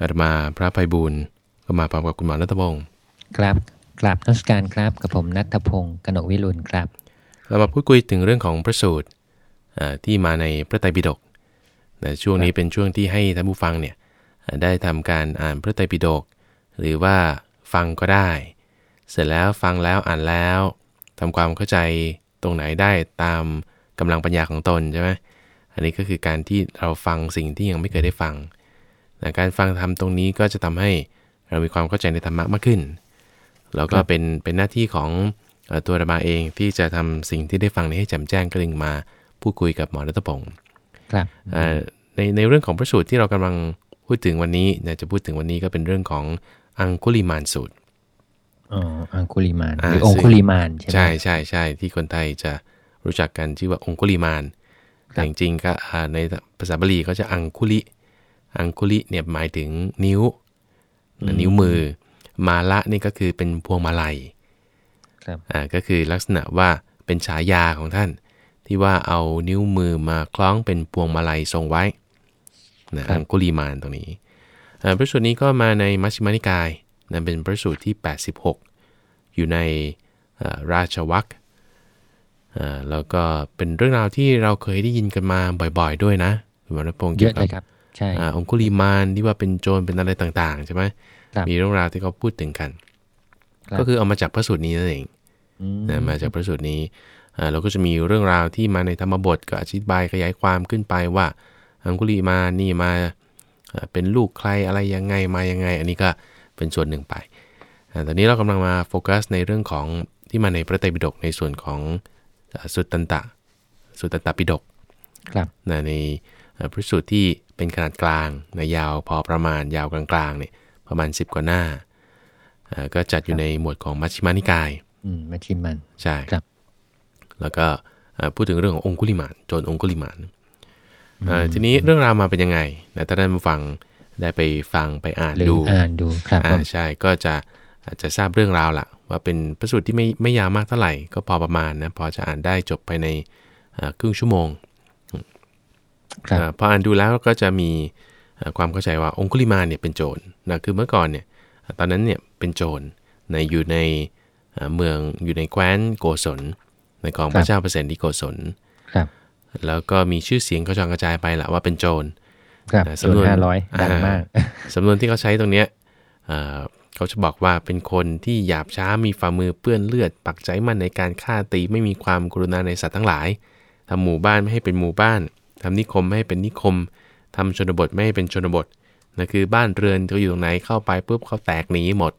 อาตมาพระภัยบูรณ์ก็มาพร้อมกับคุณหมอรัตพงศ์ครับกราบนมัสการครับกับผมนัทพงศ์กนกวิรุณครับ เรามาพูดคุยถึงเรื่องของพระสูตรเอ่อที่มาในพระไตรปิฎกแต่ช่วงนี้เป็นช่วงที่ให้ท่านผู้ฟังเนี่ยเอ่อได้ทำการอ่านพระไตรปิฎกหรือว่าฟังก็ได้ เสร็จแล้วฟังแล้วอ่านแล้วทำความเข้าใจตรงไหนได้ตามกำลังปัญญาของตนใช่ไหมอันนี้ก็คือการที่เราฟังสิ่งที่ยังไม่เคยได้ฟัง แต่การฟังธรรมตรงนี้ก็จะทำให้เรามีความเข้าใจในธรรมะมากขึ้น แล้วก็เป็นเป็นหน้าที่ของเอ่อตัวอาตมาเองที่จะทำสิ่งที่ได้ฟังนี้ให้แจ่มแจ้งก็เลยมาพูดคุยกับหมอรัตพงศ์ครับเอ่อในในเรื่องของพระสูตรที่เรากำลังพูดถึงวันนี้นะจะพูดถึงวันนี้ก็เป็นเรื่องของอังคุลิมานสูตรอ๋ออังคุลิมานอ่าหรือองคุลิมานใช่ไหมใช่ใช่ใช่ที่คนไทยจะรู้จักกันชื่อว่าองคุลิมานแต่จริงๆก็อ่าในภาษาบาลีก็จะอังคุลิ อังคุลิเนี่ยหมายถึงนิ้ว นิ้วมือ มาละนี่ก็คือเป็นพวงมาลัยครับอ่าก็คือลักษณะว่าเป็นฉายาของท่าน ที่ว่าเอานิ้วมือมาคล้องเป็นพวงมาลัยทรงไว้นะอังคุลีมานตรงนี้อ่าพระสูตรนี้ก็มาในมัชฌิมานิกายนะเป็นพระสูตรที่ 86 อยู่ในอ่าราชวัคอ่าแล้วก็เป็นเรื่องราวที่เราเคยได้ยินกันมาบ่อยๆ ด้วยนะคุณวรรณพงศ์เยเกี่ยอะวเลกับยครับ ใช่อ่าองคุลีมานที่ว่าเป็นโจรเป็นอะไรต่างๆใช่ไหมครับมีเรื่องราวที่เขาพูดถึงกันครับก็คือเอามาจากพระสูตรนี้นั่นเองมนะมาจากพระสูตรนี้อ่าเราก็จะมีเรื่องราวที่มาในธรรมบทก็อธิบายขยายความขึ้นไปว่าอังคุลีมานี่มาอ่าเป็นลูกใครอะไรยังไงมายังไง อันนี้ก็เป็นส่วนหนึ่งไปอ่าตอนนี้เรากำลังมาโฟกัสในเรื่องของที่มาในพระไตรปิฎกในส่วนของอ่าสุตตันตะ สุตตันตปิฎกครับนะในเอ่อพระสูตรที่ เป็นขนาดกลางนะยาวพอประมาณยาวกลางๆเนี่ยประมาณ 10 กว่าหน้าเอ่อก็จัดอยู่ในหมวดของมัชฌิมานิกายอืมมัชชิมันใช่ครับ แล้วก็เอ่อพูดถึงเรื่องขององคุลิมานโจรองคุลิมานเอ่อทีนี้เรื่องราวมาเป็นยังไงนะถ้าท่านผู้ฟังได้ไปฟังไปอ่านหรือดูอ่านดูครับอ่าผมใช่ก็จะอาจจะทราบเรื่องราวละว่าเป็นพระสูตรที่ไม่ไม่ยาวมากเท่าไหร่ ก็พอประมาณนะพอจะอ่านได้จบไปในเอ่อครึ่งชั่วโมงครับเอ่อ พออ่านดูแล้วก็จะมีเอ่อความเข้าใจว่าองคุลิมานเนี่ยเป็นโจรนะคือเมื่อก่อนเนี่ยตอนนั้นเนี่ยเป็นโจรในอยู่ในเอ่อเมืองอยู่ในแคว้นโกศลในของพระเจ้าเปรตที่โกศลครับแล้วก็มีชื่อเสียงกระจายกระจายไปแหละว่าเป็นโจรครับอ่าโจสำนวนห้าร้อยดังมากสำนวนที่เขาใช้ตรงเนี้ยเอ่อเขาจะบอกว่าเป็นคนที่หยาบช้ามีฝ่ามือเปื้อนเลือด ปักใจมั่นในการฆ่าตีไม่มีความกรุณาในสัตว์ทั้งหลายทำหมู่บ้านไม่ให้เป็นหมู่บ้าน ทำนิคมไม่ให้เป็นนิคมทำชนบทไม่ให้เป็นชนบทนั่นคือบ้านเรือนเขาอยู่ตรงไหนเข้าไปปุ๊บเขาแตกหนีหมด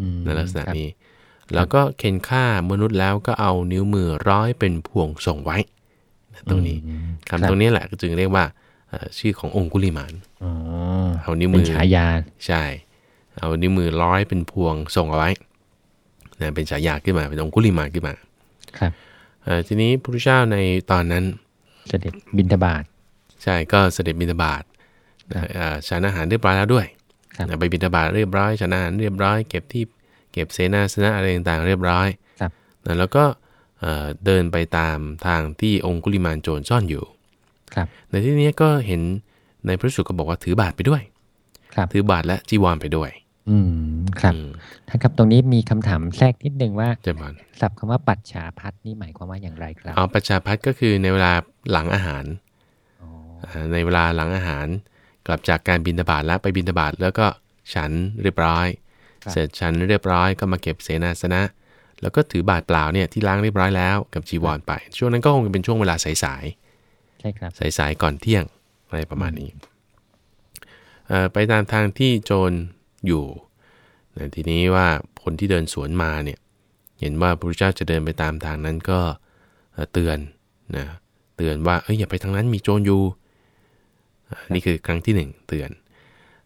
อืมในลักษณะครับนี้ แล้วก็เข็นฆ่ามนุษย์แล้วก็เอานิ้วมือร้อยเป็นพวงส่งไว้นะตรงนี้อืมคำตรงนี้แหละก็จึงเรียกว่าเอ่อชื่อขององคุลิมานอ๋อเอานิ้วเป็มืนอฉายาใช่ เอานิ้วมือร้อยเป็นพวงส่งเอาไว้นะเป็นฉายาขึ้นมาเป็นองคุลิมานขึ้นมา ครับเอ่อทีนี้พระพุทธเจ้าในตอนนั้น เสด็จบินทบาทใช่ก็เสด็จบิณฑบาตนะเอ่อฉันอาหารเรียบร้อยแล้วด้วยครับนะไปบิณฑบาตเรียบร้อยฉันอาหารเรียบร้อยเก็บที่เก็บเสนาสนะอะไรต่างๆเรียบร้อยครับนะแล้วก็เอ่อเดินไปตามทางที่องคุลิมานโจรซ่อนอยู่ครับในที่นี้ก็เห็นในพระสูตรก็บอกว่าถือบาทไปด้วยครับถือบาทและจีวรไปด้วย อืมครับอืมท่านครับตรงนี้มีคำถามแทรกนิดนึงว่าเจ้าบอลศัพท์คำว่าปัจฉาพัดนี่หมายความว่าอย่างไรครับเอาประชาพัฒก็คือในเวลาหลังอาหารอ๋ออ่าในเวลาหลังอาหาร กลับจากการบินทบาทแล้วไปบินทบาทแล้วก็ฉันเรียบร้อย เสร็จฉันเรียบร้อยก็มาเก็บเสนาสนะ แล้วก็ถือบาทเปล่าเนี่ยที่ล้างเรียบร้อยแล้วกับจีวรไป ช่วงนั้นก็คงจะเป็นช่วงเวลาสายใช่ครับๆสายๆก่อนเที่ยงอะไรประมาณนี้เอ่อไปตามทางที่โจรอยู่ นะทีนี้ว่าคนที่เดินสวนมาเนี่ยเห็นว่าพระพุทธเจ้าจะเดินไปตามทางนั้นก็เอ่อเตือนนะเตือนว่าเอ้ยอย่าไปทางนั้นมีโจรอยู่อ่านี่คือครั้งที่หนึ่งเตือน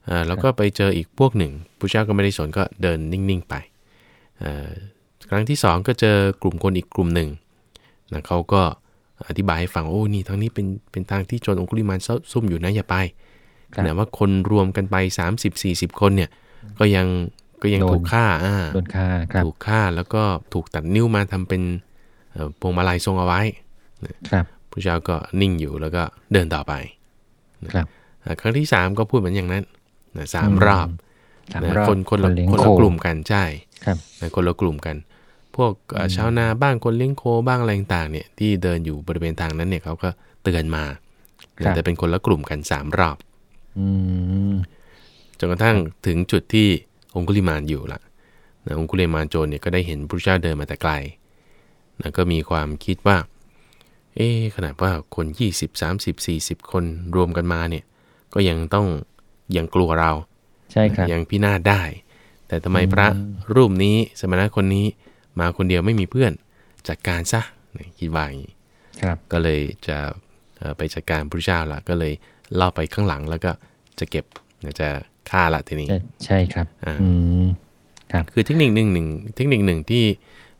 เอ่อแล้วก็ไปเจออีกพวกหนึ่งพระเจ้าก็ไม่ได้สนก็เดินนิ่งๆไปเอ่อครั้งที่สองก็เจอกลุ่มคนอีกกลุ่มหนึ่งนะเขาก็อธิบายให้ฟังว่าโอ้นี่ทางนี้เป็นเป็นทางที่โจรองคุลิมานซซุ่มอยู่นะอย่าไปคขรับณะว่าคนรวมกันไป 30-40 คนเนี่ยก็ยัง ก็ยังโดนถูกฆ่าอ่าโดนฆ่าครับถูกฆ่าแล้วก็ถูกตัดนิ้วมาทำเป็นเอ่อพวงมาลัยทรงเอาไว้ครับพระเจ้าก็นิ่งอยู่แล้วก็เดินต่อไปครับอ่าครั้งที่3ก็พูดเหมือนอย่างนั้นนะสามรอบสามนะรอบคนคนละเลี้ยงคนโคละกลุ่มกันใช่ครับนะคนละกลุ่มกัน พวกเอ่อชาวนาบ้างคนเลี้ยงโคบ้างอะไรต่างๆเนี่ยที่เดินอยู่บริเวณทางนั้นเนี่ยเขาก็เตือนมาครับแต่เป็นคนละกลุ่มกันสามรอบอืมจนกระทั่งถึงจุดที่ องคุลิมานอยู่ละนะองคุลิมานโจรเนี่ยก็ได้เห็นพระพุทธเจ้าเดินมาแต่ไกลนะก็มีความคิดว่า เอ๊ะขนาดว่าคน 20 30 40 คนรวมกันมาเนี่ย ก็ยังต้องยังกลัวเราใช่ครับยังพินาศได้ แต่ทำไมพระรูปนี้สมณะคนนี้มาคนเดียวไม่มีเพื่อนจัดการซะเนี่ยคิดว่าอย่างนี้ครับก็เลยจะเอ่อไปจัดการพระพุทธเจ้าละก็เลยล่อไปข้างหลังแล้วก็จะเก็บจะ ฆ่าละทีนี้ใช่ใช่ครับอ่าอืมครับ คือเทคนิคหนึ่งหนึ่งเทคนิคหนึ่งที่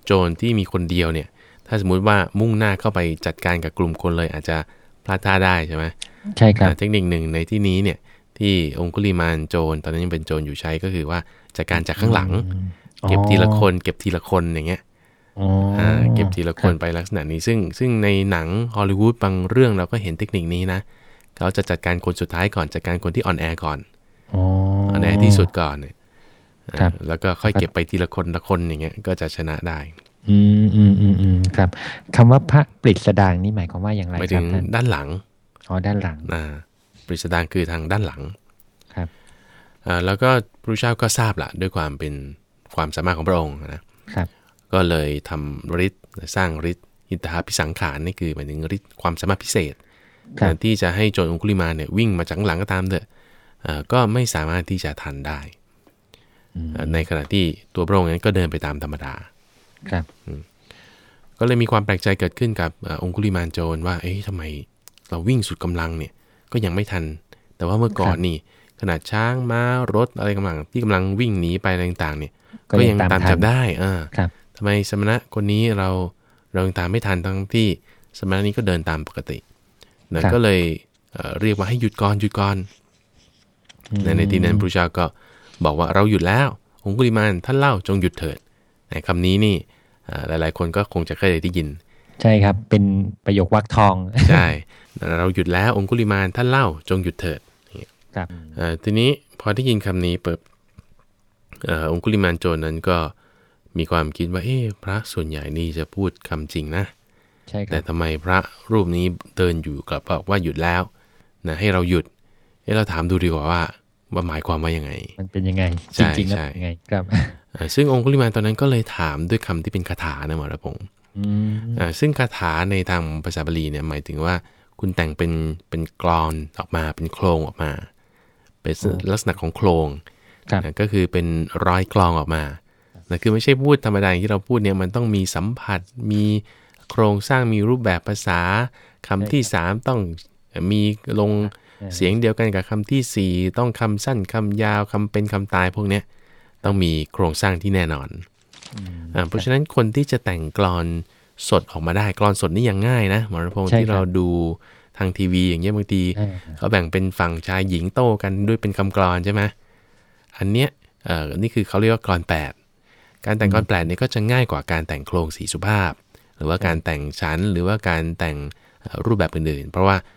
โจรที่มีคนเดียวเนี่ย ถ้าสมมุติว่ามุ่งหน้าเข้าไปจัดการกับกลุ่มคนเลยอาจจะพลาดท่าได้ใช่ไหมใช่ครับอ่าเทคนิคหนึ่งในที่นี้เนี่ย ที่องคุลิมานโจรตอนนั้นยังเป็นโจรอยู่ใช้ก็คือว่าจัดการจากข้างหลัง เก็บทีละคน เก็บทีละคนอย่างเงี้ยอ๋อออ่าเก็บทีละคนไปลักษณะนี้ ซึ่งซึ่งในหนังฮอลลีวูดบางเรื่องเราก็เห็นเทคนิคนี้นะ เขาจะจัดการคนสุดท้ายก่อนจัดการคนที่อ่อนแอก่อน อ๋ออ่อนแอที่สุดก่อนเนี่ยอ่าครับแล้วก็ค่อยเก็บไปทีละคนละคนอย่างเงี้ยก็จะชนะได้ อืมอืมอืมอืมครับคำว่าพระปริศดางนี่หมายความว่าอย่างไรหมายคถึรับงท่านด้านหลังอ๋อด้านหลังอ่าปริศดารคือทางด้านหลังครับอ่าแล้วก็พระเจ้าก็ทราบละด้วยความเป็นความสามารถของพระองค์นะครับ ก็เลยทำฤทธิ์สร้างฤทธิ์อิทธาพิสังขารนี่คือหมายถึงฤทธิ์ความสามารถพิเศษครับนะที่จะให้โจรองคุลิมาเนี่ยวิ่งมาจากข้างหลังก็ตามเถอะอ่า ก็ไม่สามารถที่จะทันได้อืมอ่าในขณะที่ตัวพระองค์นั้นก็เดินไปตามธรรมดา ครับก็เลยมีความแปลกใจเกิดขึ้นกับอาองคุลิมานโจรว่า เอ๊ะทำไมเราวิ่งสุดกำลังเนี่ย ก็ยังไม่ทัน แต่ว่าเมื่อก่อนนี่ ขนาดช้างม้ารถอะไรกำลัง ที่กำลังวิ่งหนีไปอะไรต่างๆ เนี่ย ก็ก็ยัยังงตามตามทันจับได้อ่าครับทำไมสมณะคนนี้เราเรายังตามไม่ทันทั้งที่สมณะนี้ก็เดินตามปกตินะครับก็เลยเอ่อเรียกว่าให้หยุดก่อนหยุดก่อน ในในที่นั้นพระเจ้าก็บอกว่าเราหยุดแล้ว องคุลิมานท่านเล่าจงหยุดเถิดในคำนี้นี่เอ่อหลาย ๆ คนก็คงจะเคยได้ยิน ใช่ครับเป็นประโยควักทอง ใช่ เราหยุดแล้วองคุลิมานท่านเล่าจงหยุดเถิดครับเอ่อทีนี้พอได้ยินคำนี้เปิดเอ่อองคุลิมานโจรนั้นก็มีความคิดว่าเอ๊ะพระส่วนใหญ่นี่จะพูดคำจริงนะใช่คแต่รับทำไมพระรูปนี้เดินอยู่กลับบอกว่าหยุดแล้วนะให้เราหยุดเอ๊ะเราถามดูดีกว่าว่าว่าหมายความว่ายังไง มันเป็นยังไงใช่จริงๆแล้วใช่เป็นยังไงครับเอ่อซึ่งองคุลิมานตอนนั้นก็เลยถามด้วยคำที่เป็นคาถานะหมอระพงศ์อืมอ่าซึ่งคาถาในทางภาษาบาลีเนี่ยหมายถึงว่าคุณแต่งเป็นเป็นกรอนออกมาเป็นโครงออกมา เป็นลักษณะของโครงครับนะก็คือเป็นร้อยกลองออกมานะคือไม่ใช่พูดธรรมดาอย่างที่เราพูดเนี่ยมันต้องมีสัมผัส มีโครงสร้างมีรูปแบบภาษาคำที่สามต้องมีลง เสียงเดียวกันกับคำที่สี่ต้องคำสั้นคำยาวคำเป็นคำตายพวกเนี้ยต้องมีโครงสร้างที่แน่นอนอ่าเพราะฉะนั้นคนที่จะแต่งกลอนสดออกมาได้กลอนสดนี่ยังง่ายนะหมอรพงศ์ใช่ที่ครับเราดูทางทีวีอย่างเงี้ยบางทีใช่ครับเขาแบ่งเป็นฝั่งชายหญิงโต้กันด้วยเป็นคำกลอนใช่ไหมอันเนี้ยเอ่อนี่คือเขาเรียกว่ากลอนแปดการแต่งกลอนแปดเนี่ยก็จะง่ายกว่าการแต่งโครงสีสุภาพ หรือว่าการแต่งชั้นหรือว่าการแต่งเอ่อรูปแบบอื่นๆ เพราะว่าเอ่อ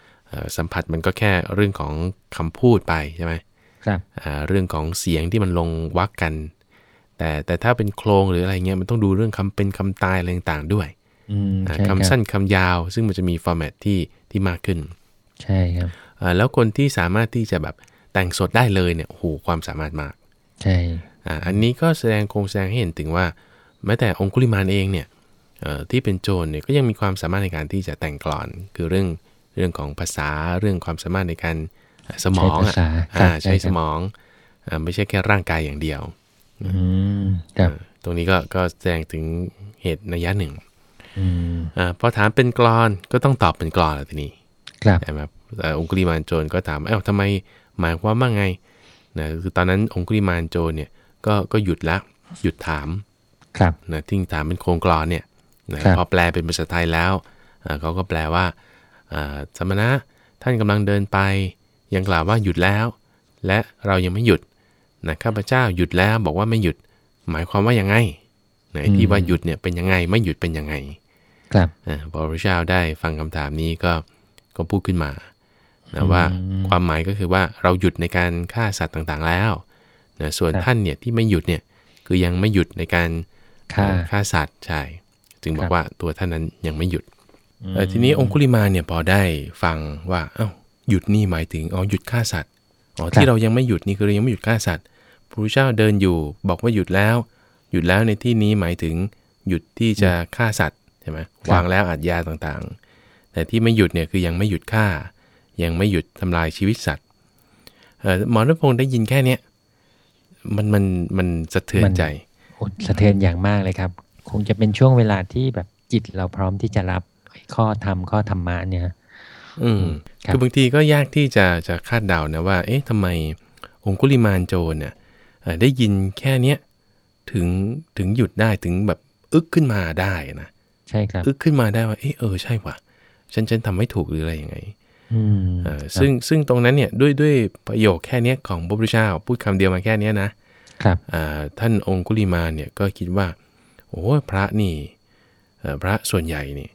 สัมผัสมันก็แค่เรื่องของคำพูดไปใช่ไหมครับอ่าเรื่องของเสียงที่มันลงวักกัน แต่แต่ถ้าเป็นโครงหรืออะไรเงี้ยมันต้องดูเรื่องคำเป็นคำตายอะไรต่างๆด้วยอืมอ่าใช่ครับคำสั้นคำยาว ซึ่งมันจะมีฟอร์แมตที่ที่มากขึ้น ใช่ครับอ่าแล้วคนที่สามารถที่จะแบบแต่งสดได้เลยเนี่ยโอ้โหความสามารถมาก ใช่อ่าอันนี้ก็แสดงโครงแสดงให้เห็นถึงว่า แม้แต่องคุลิมานเองเนี่ยเอ่อที่เป็นโจรเนี่ยก็ยังมีความสามารถในการที่จะแต่งกลอน คือเรื่อง เรื่องของภาษาเรื่องความสามารถในการอ่าสมองใช้ภาษาอะครับอ่าใช้ใช่ครับสมองอ่าไม่ใช่แค่ร่างกายอย่างเดียวอืมครับอ่าตรงนี้ก็ก็แสดงถึงเหตุนัยยะหนึ่งอืมอาพอถามเป็นกรอนก็ต้องตอบเป็นกรอนแล้วทีนี้ครับใช่ไหมครับเอ่อองคุลิมานโจรก็ถามเอ้าทำไมหมายความว่าไงนะคือตอนนั้นองคุลิมานโจรเนี่ยก็ก็หยุดละหยุดถามครับนะที่ถามเป็นโครงกรอนเนี่ยนะครับพอแปลเป็นภาษาไทยแล้วอ่าเขาก็แปลว่าอ่า สมณะท่านกำลังเดินไป ยังกล่าวว่าหยุดแล้ว และเรายังไม่หยุดนะข้าพเจ้าหยุดแล้วบอกว่าไม่หยุด หมายความว่ายังไงนะไอ้ที่ว่าหยุดเนี่ยเป็นยังไงไม่หยุดเป็นยังไง ครับอาพอพระเจ้าได้ฟังคำถามนี้ก็ก็พูดขึ้นมานะว่าความหมายก็คือว่าเราหยุดในการฆ่าสัตว์ต่างๆแล้วนะส่วนท่านเนี่ยที่ไม่หยุดเนี่ยคือยังไม่หยุดในการฆ่าฆ่าสัตว์ใช่จึงบอกว่าตัวท่านนั้นยังไม่หยุด ทีนี้องคุลิมาเนี่ยพอได้ฟังว่าเอ้าหยุดนี่หมายถึงอ๋อหยุดฆ่าสัตว์อ๋อที่เรายังไม่หยุดนี่คือเรายังไม่หยุดฆ่าสัตว์พระพุทธเจ้าเดินอยู่บอกว่าหยุดแล้ว หยุดแล้วในที่นี้หมายถึงหยุดที่จะฆ่าสัตว์ใช่ไหมวางแล้วอัดยาต่างๆ แต่ที่ไม่หยุดเนี่ยคือยังไม่หยุดฆ่า ยังไม่หยุดทำลายชีวิตสัตว์หมอรัพงศ์ได้ยินแค่เนี้ยมันมันมันสะเทือนใจสะเทือนอย่างมากเลยครับ คงจะเป็นช่วงเวลาที่แบบจิตเราพร้อมที่จะรับ ข้อธรรมข้อธรรมะเนี่ย อืมคือบางทีก็ยากที่จะจะคาดเดานะว่า เอ๊ะทำไมองคุลิมานโจรเนี่ยได้ยินแค่เนี้ยถึงถึงหยุดได้ถึงแบบอึกขึ้นมาได้นะใช่ครับอึกขึ้นมาได้ว่าเออเออใช่ว่ะฉันฉันทำไม่ถูกหรืออะไรยังไงอ่าซึ่งซึ่งตรงนั้นเนี่ยด้วยด้วยประโยคแค่นี้ของพระพุทธเจ้าพูดคำเดียวมาแค่นี้นะครับอ่าท่านองคุลิมาเนี่ยก็คิดว่า โอ้พระนี่พระส่วนใหญ่นี่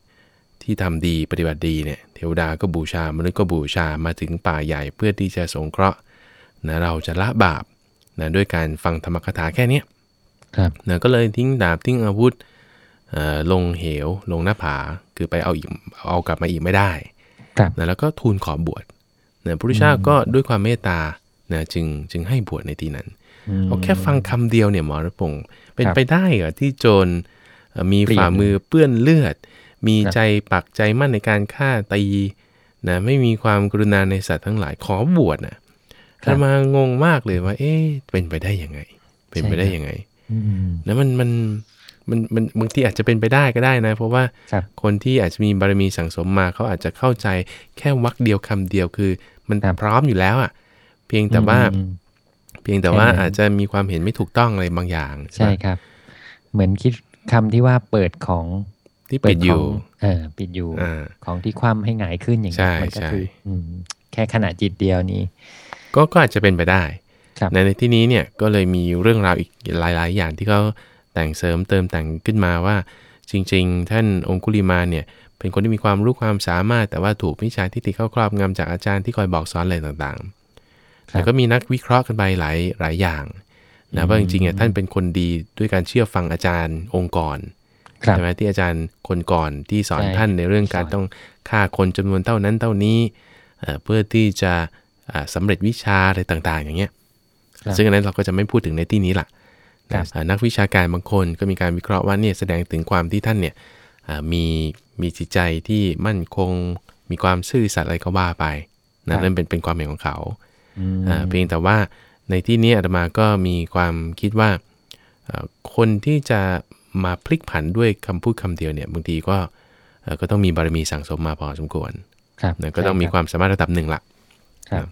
ที่ทำดีปฏิบัติดีเนี่ยเทวดาก็บูชามนุษย์ก็บูชามาถึงป่าใหญ่เพื่อที่จะสงเคราะห์นะเราจะละบาปนะด้วยการฟังธรรมคถาแค่นี้ครับนะก็เลยทิ้งดาบทิ้งอาวุธลงเหวลงหน้าผาคือไปเอาอีกเอากลับมาอีกไม่ได้นะแล้วก็ทูลขอบวชนะพระพุทธเจ้าก็ด้วยความเมตตานะจึงจึงให้บวชในที่นั้นเอาแค่ฟังคำเดียวเนี่ยหมอระพงศ์เป็นไปได้เหรอที่โจรมีฝ่ามือเปื้อนเลือด มีใจปักใจมั่นในการฆ่าตีนะไม่มีความกรุณาในสัตว์ทั้งหลายขอบวชนะธรรมางงมากเลยว่า เอ๊ะเป็นไปได้ยังไง เป็นไปได้ยังไงแล้วมันมันมันมันบางทีอาจจะเป็นไปได้ก็ได้นะ เพราะว่าคนที่อาจจะมีบารมีสั่งสมมาเขาอาจจะเข้าใจแค่วักเดียวคำเดียวคือ มันพร้อมอยู่แล้วอะ เพียงแต่ว่า เพียงแต่ว่าอาจจะมีความเห็นไม่ถูกต้องอะไรบางอย่าง ใช่ครับ เหมือนคิดคำที่ว่าเปิดของ ที่ปิดอยู่ เออ ปิดอยู่ ของที่คว่ำให้หงายขึ้นอย่างนี้มันก็คือแค่ขณะจิตเดียวนี้ ก็ก็อาจจะเป็นไปได้ในในที่นี้เนี่ยก็เลยมีเรื่องราวอีกหลาย ๆ อย่างที่เขาแต่งเสริมเติมแต่งขึ้นมาว่า จริง ๆ ท่านองคุลิมาเนี่ยเป็นคนที่มีความรู้ความสามารถ แต่ว่าถูกวิชาที่ติเข้าครอบงำจากอาจารย์ที่คอยบอกสอนอะไรต่างๆ แต่ก็มีนักวิเคราะห์กันไปหลายหลายอย่างนะว่าจริงๆท่านเป็นคนดีด้วยการเชื่อฟังอาจารย์องค์กร ใช่ไหมที่อาจารย์คนก่อนที่สอนท่านในเรื่องการต้องฆ่าคนจำนวนเท่านั้นเท่านี้เพื่อที่จะสำเร็จวิชาอะไรต่าง ๆ อย่างเงี้ยซึ่งอันนั้นเราก็จะไม่พูดถึงในที่นี้ละนักวิชาการบางคนก็มีการวิเคราะห์ว่าเนี่ยแสดงถึงความที่ท่านเนี่ยมีมีจิตใจที่มั่นคง มีความซื่อสัตย์อะไรก็ว่าไปนะนั่นเป็นเป็นความเห็นของเขาเพียงแต่ว่าในที่นี้อาตมาก็มีความคิดว่าคนที่จะ มาพลิกผันด้วยคำพูดคำเดียวเนี่ยบางทีก็ก็ต้องมีบารมีสั่งสมมาพอสมควรก็ต้องมีความสามารถระดับหนึ่งละครับ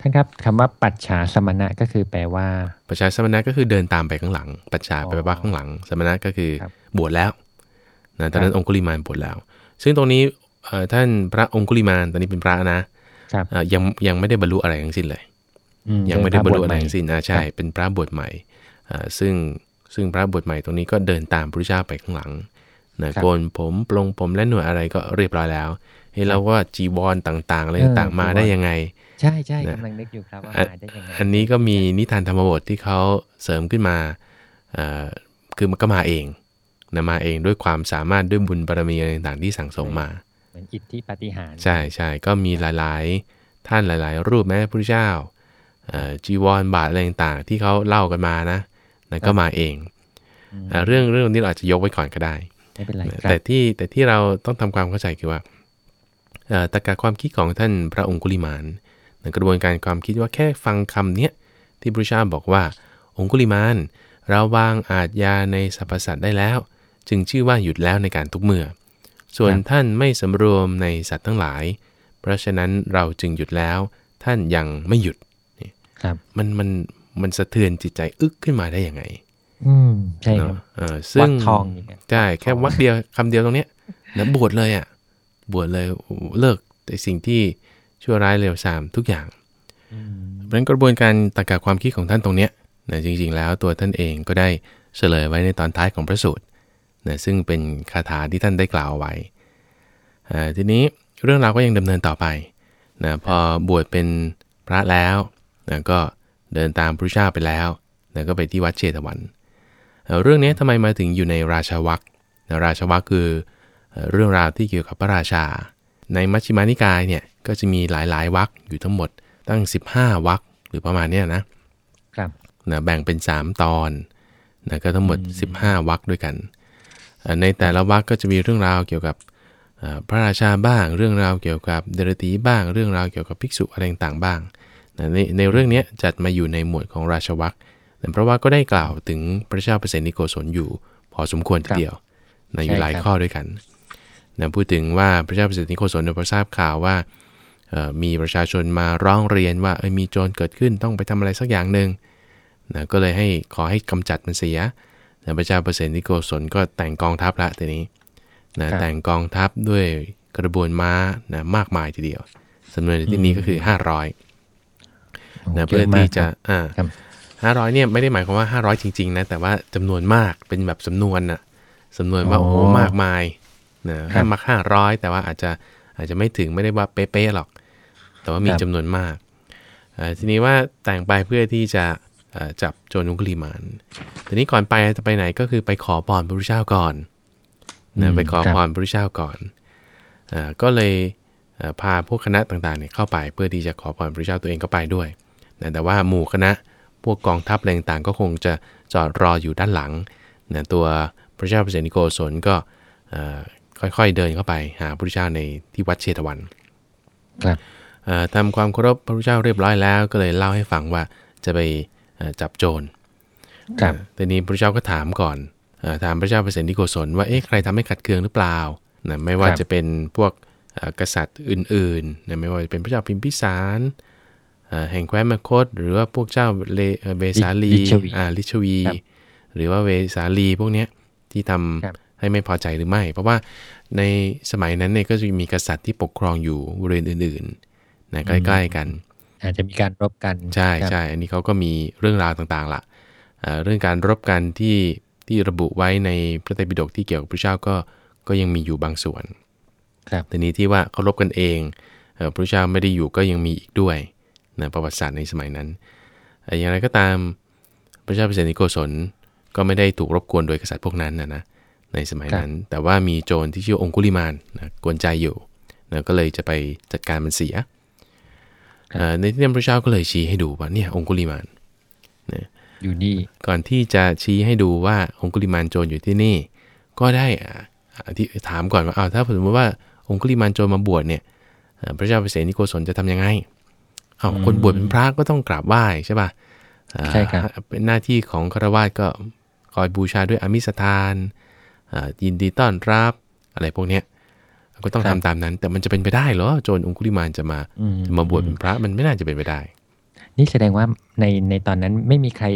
ท่านครับคำว่าปัจฉาสมณะก็คือแปลว่า ปัจฉาสมณะก็คือเดินตามไปข้างหลัง ปัจฉาแปลว่าข้างหลัง สมณะก็คือบวชแล้วนะตอนนั้นองคุลิมานบวชแล้ว ซึ่งตรงนี้ท่านพระองคุลิมานตอนนี้เป็นพระนะยังยังไม่ได้บรรลุอะไรทั้งสิ้นเลย ยังไม่ได้บรรลุอะไรทั้งสิ้นนะใช่เป็นพระบวชใหม่ซึ่ง ซึ่งพระบวชใหม่ตรงนี้ก็เดินตามพระเจ้าไปข้างหลังนะโกนผมปลงผมและหนวดอะไรก็เรียบร้อยแล้วเห็นแล้วว่าจีวรต่างๆอะไรต่างๆมาได้ยังไง ใช่ใช่กำลังนึกอยู่ครับว่ามาได้ยังไงอันนี้ก็มีนิทานธรรมบทที่เขาเสริมขึ้นมาคือมันก็มาเองนะมาเองด้วยความสามารถด้วยบุญบารมีอะไรต่างๆที่สั่งสมมาเหมือนอิทธิปฏิหารใช่ใช่ก็มีหลายๆ ท่านหลาย ๆ รูปแม้พระพุทธเจ้าจีวรบาทอะไรต่างๆที่เขาเล่ากันมานะ นั่นก็มาเองเรื่องเรื่องนี้เราอาจจะยกไว้ก่อนก็ได้ไม่เป็นไรแต่ที่แต่ที่เราต้องทำความเข้าใจคือว่าตรรกะความคิดของท่านพระองคุลิมานกระบวนการความคิดว่าแค่ฟังคำเนี้ยที่พระเจ้าบอกว่า องคุลิมานเราวางอาจยาในสรรพสัตว์ได้แล้ว จึงชื่อว่าหยุดแล้วในการทุกเมื่อ ส่วนท่านไม่สำรวมในสัตว์ทั้งหลาย เพราะฉะนั้นเราจึงหยุดแล้ว ท่านยังไม่หยุดครับมันมัน มันสะเทือนจิตใจอึกขึ้นมาได้ยังไง อืมใช่ครับซึ่งทองใช่แค่วัดเดียวคำเดียวตรงเนี้ยแล้วบวชเลยอะ บวชเลยเลิกแต่สิ่งที่ชั่วร้ายเลวทรามทุกอย่างเพราะนั้นกระบวนการตรรกะความคิดของท่านตรงเนี้ยนะจริง ๆ แล้วตัวท่านเองก็ได้เฉลยไว้ในตอนท้ายของพระสูตรนะซึ่งเป็นคาถาที่ท่านได้กล่าวไว้ทีนี้เรื่องราวก็ยังดำเนินต่อไปนะพอบวชเป็นพระแล้วนะก็ เดินตามพระเจ้าไปแล้วนะก็ไปที่วัดเชตวันเอ่อเรื่องนี้ทำไมมาถึงอยู่ในราชวักนะราชวักคือเอ่อเรื่องราวที่เกี่ยวกับพระราชา ในมัชฌิมานิกายเนี่ยก็จะมีหลายๆวักอยู่ทั้งหมดตั้ง 15 วักหรือประมาณเนี้ยนะครับนะแบ่งเป็น 3 ตอนนะก็ทั้งหมด 15 วักด้วยกันเอ่อในแต่ละวักก็จะมีเรื่องราวเกี่ยวกับเอ่อพระราชาบ้าง เรื่องราวเกี่ยวกับเดรธีบ้าง เรื่องราวเกี่ยวกับภิกษุอะไรต่างๆบ้างนะ ในในเรื่องเนี้ยจัดมาอยู่ในหมวดของราชวักนะเพราะว่าก็ได้กล่าวถึงพระเจ้าเปรตนิโกศลอยู่ พอสมควรทีเดียวนะอยู่หลายข้อด้วยกันนะพูดถึงว่าพระเจ้าเปรตนิโกศลเนี่ยพอทราบข่าวว่าเอ่อมีประชาชนมาร้องเรียนว่าเอยมีโจรเกิดขึ้นต้องไปทำอะไรสักอย่างหนึ่งนะก็เลยให้ขอให้กำจัดมันเสียนะพระเจ้าเปรตนิโกศลก็แต่งกองทัพละทีนี้นะครับแต่งกองทัพด้วยกระบวนม้านะมากมายทีเดียวจำนวนในที่นี้ก็คือ 500 นะโเพื่อที่จะยมากอ่าครับห้าร้อยเนี่ยไม่ได้หมายความว่า500จริงๆนะแต่ว่าจำนวนมากเป็นแบบสำนวนน่ะสำนวนว่าอ๋อโอ้โหมากมายนะครับห้ามักห้าร้อยแต่ว่าอาจจะอาจจะไม่ถึงไม่ได้ว่าเป๊ะๆหรอก แต่ว่ามีครับจำนวนมากอ่าทีนี้ว่าแต่งไปเพื่อที่จะเอ่อจับโจรอุกลิมานทีนี้ก่อนไปจะไปไหนก็คือไปขอพรพระพุทธเจ้าก่อนนะไปขอครับพรพระพุทธเจ้าก่อนอาก็เลยเอ่อพาพวกคณะต่างๆเนี่ยเข้าไปเพื่อที่จะขอพรพระพุทธเจ้าตัวเองก็ไปด้วย นะแต่ว่าหมู่คณะพวกกองทัพอะไรต่างๆก็คงจะจอดรออยู่ด้านหลังนะตัวพระเจ้าเปรตนิโกศลก็เอ่อค่อยๆเดินเข้าไปหาพระพุทธเจ้าในที่วัดเชตวันครับเอ่อทำความเคารพพระพุทธเจ้าเรียบร้อยแล้ว ก็เลยเล่าให้ฟังว่าจะไปเอ่อจับโจรครับเอ่อแต่นี้พระเจ้าก็ถามก่อนเอ่อถามพระเจ้าเปรตนิโกศลว่าเอ๊ะใครทำให้ขัดเคืองหรือเปล่านะไม่ว่าครับจะเป็นพวกเอ่อกษัตริย์อื่นๆนะไม่ว่าจะเป็นพระเจ้าพิมพิสารเอ่อ แห่งแคว้นมคต หรือว่าพวกเจ้าเลเอ่อเวสาลีลิชวีอ่าลิชวีครับหรือว่าเวสาลีพวกเนี้ยที่ทำครับให้ไม่พอใจหรือไม่ เพราะว่าในสมัยนั้นเนี่ยก็จะมีกษัตริย์ที่ปกครองอยู่บริเวณอื่นๆนะใกล้ ๆ กัน อาจจะมีการรบกันใช่ครับใช่อันนี้เขาก็มีเรื่องราวต่างๆล่ะเอ่อเรื่องการรบกันที่ที่ระบุไว้ในพระไตรปิฎกที่เกี่ยวกับพระเจ้าก็ก็ยังมีอยู่บางส่วน ครับแต่นี้ที่ว่าเขารบกันเองเอ่อพระเจ้าไม่ได้อยู่ก็ยังมีอีกด้วย นะประวัติศาสตร์ในสมัยนั้นเอ่ออย่างไรก็ตามพระเจ้าเปรตนิโกศลก็ไม่ได้ถูกรบกวนโดยกษัตริย์พวกนั้นนะนะในสมัยนั้น แต่ว่ามีโจรที่ชื่อองคุลิมานนะกวนใจอยู่นะก็เลยจะไปจัดการมันเสียเอ่อในที่นั้นพระเจ้าก็เลยชี้ให้ดูว่าเนี่ยองคุลิมานอยู่นี่ก่อนที่จะชี้ให้ดูว่าองคุลิมานโจรอยู่ที่นี่ ก็ได้อ่าอ่าที่ถามก่อนว่าอ้าวถ้าสมมติว่าองคุลิมานโจรมาบวชเนี่ยเอ่อพระเจ้าเปรตนิโกศลจะทำยังไง อ้าวคนบวชเป็นพระก็ต้องกราบไหว้ใช่ป่ะอ่าใช่ครับเป็นหน้าที่ของคารวะก็คอยบูชาด้วยอามิสทานอ่ายินดีต้อนรับอะไรพวกเนี้ยก็ต้องทำตามนั้น แต่มันจะเป็นไปได้เหรอโจรองคุลิมานจะมาอืมจะมาบวชเป็นพระมันไม่น่าจะเป็นไปได้ นี่แสดงว่าในในตอนนั้นไม่มีใคร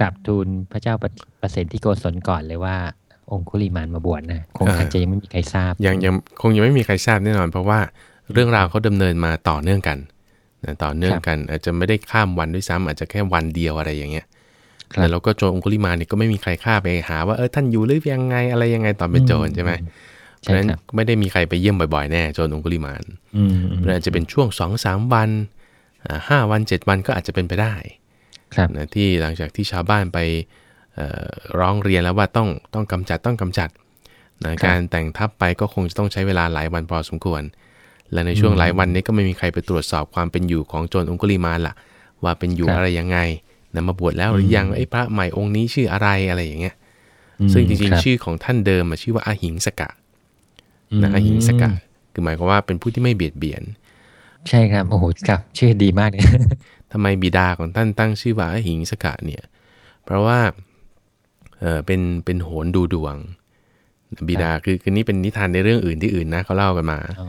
กราบทูลพระเจ้าประประเสนที่โกศลก่อนเลยว่า องคุลิมานมาบวชนะคงอ่าอาจจะยังไม่มีใครทราบยังยังคงยังไม่มีใครทราบแน่นอน เพราะว่าเรื่องราวเขาดำเนินมาต่อเนื่องกัน นะต่อเนื่องกัน อาจจะไม่ได้ข้ามวันด้วยซ้ำอาจจะแค่วันเดียวอะไรอย่างเงี้ยครับแต่แล้วก็โจรองคุลิมาเนี่ยก็ไม่มีใครฆ่าไปหา ว่าเออท่านอยู่หรือยังไงอะไรยังไงตอนเป็นโจรใช่ไหมเพใช่ราะฉะนั้นครับไม่ได้มีใครไปเยี่ยมบ่อยๆแน่โจรองคุลิมานอืมอืมมันอาจจะเป็นช่วงสองสามวันอ่าห้าวันเจ็ดวันก็อาจจะเป็นไปได้ครับนะที่หลังจากที่ชาวบ้านไปเอ่อร้องเรียนแล้วว่าต้องต้องกำจัดต้องกำจัดนะการแต่งทัพไปก็คงจะต้องใช้เวลาหลายวันพอสมควร และในช่วงหลายวันนี้ก็ไม่มีใครไปตรวจสอบความเป็นอยู่ของโจรองคุลิมานล่ะ ว่าเป็นอยู่ครับอะไรยังไงนะมาบวชแล้วหรือยังไอ้พระใหม่องค์นี้ชื่ออะไรอะไรอย่างเงี้ย ซึ่งจริงคบๆชื่อของท่านเดิมอะชื่อว่าอาหิงสกะอืมนะอาหิงสกะ คือหมายความว่าเป็นผู้ที่ไม่เบียดเบียน ใช่ครับโอ้โหครับชื่อดีมากเลยทำไมบิดาของท่านตั้งชื่อว่าอาหิงสกะเนี่ย เพราะว่าเออเป็นเป็นโหนดูดวง บิดาคือคือนี่เป็นนิทานในเรื่องอื่นที่อื่นนะเขาเล่ากันมาอ๋อ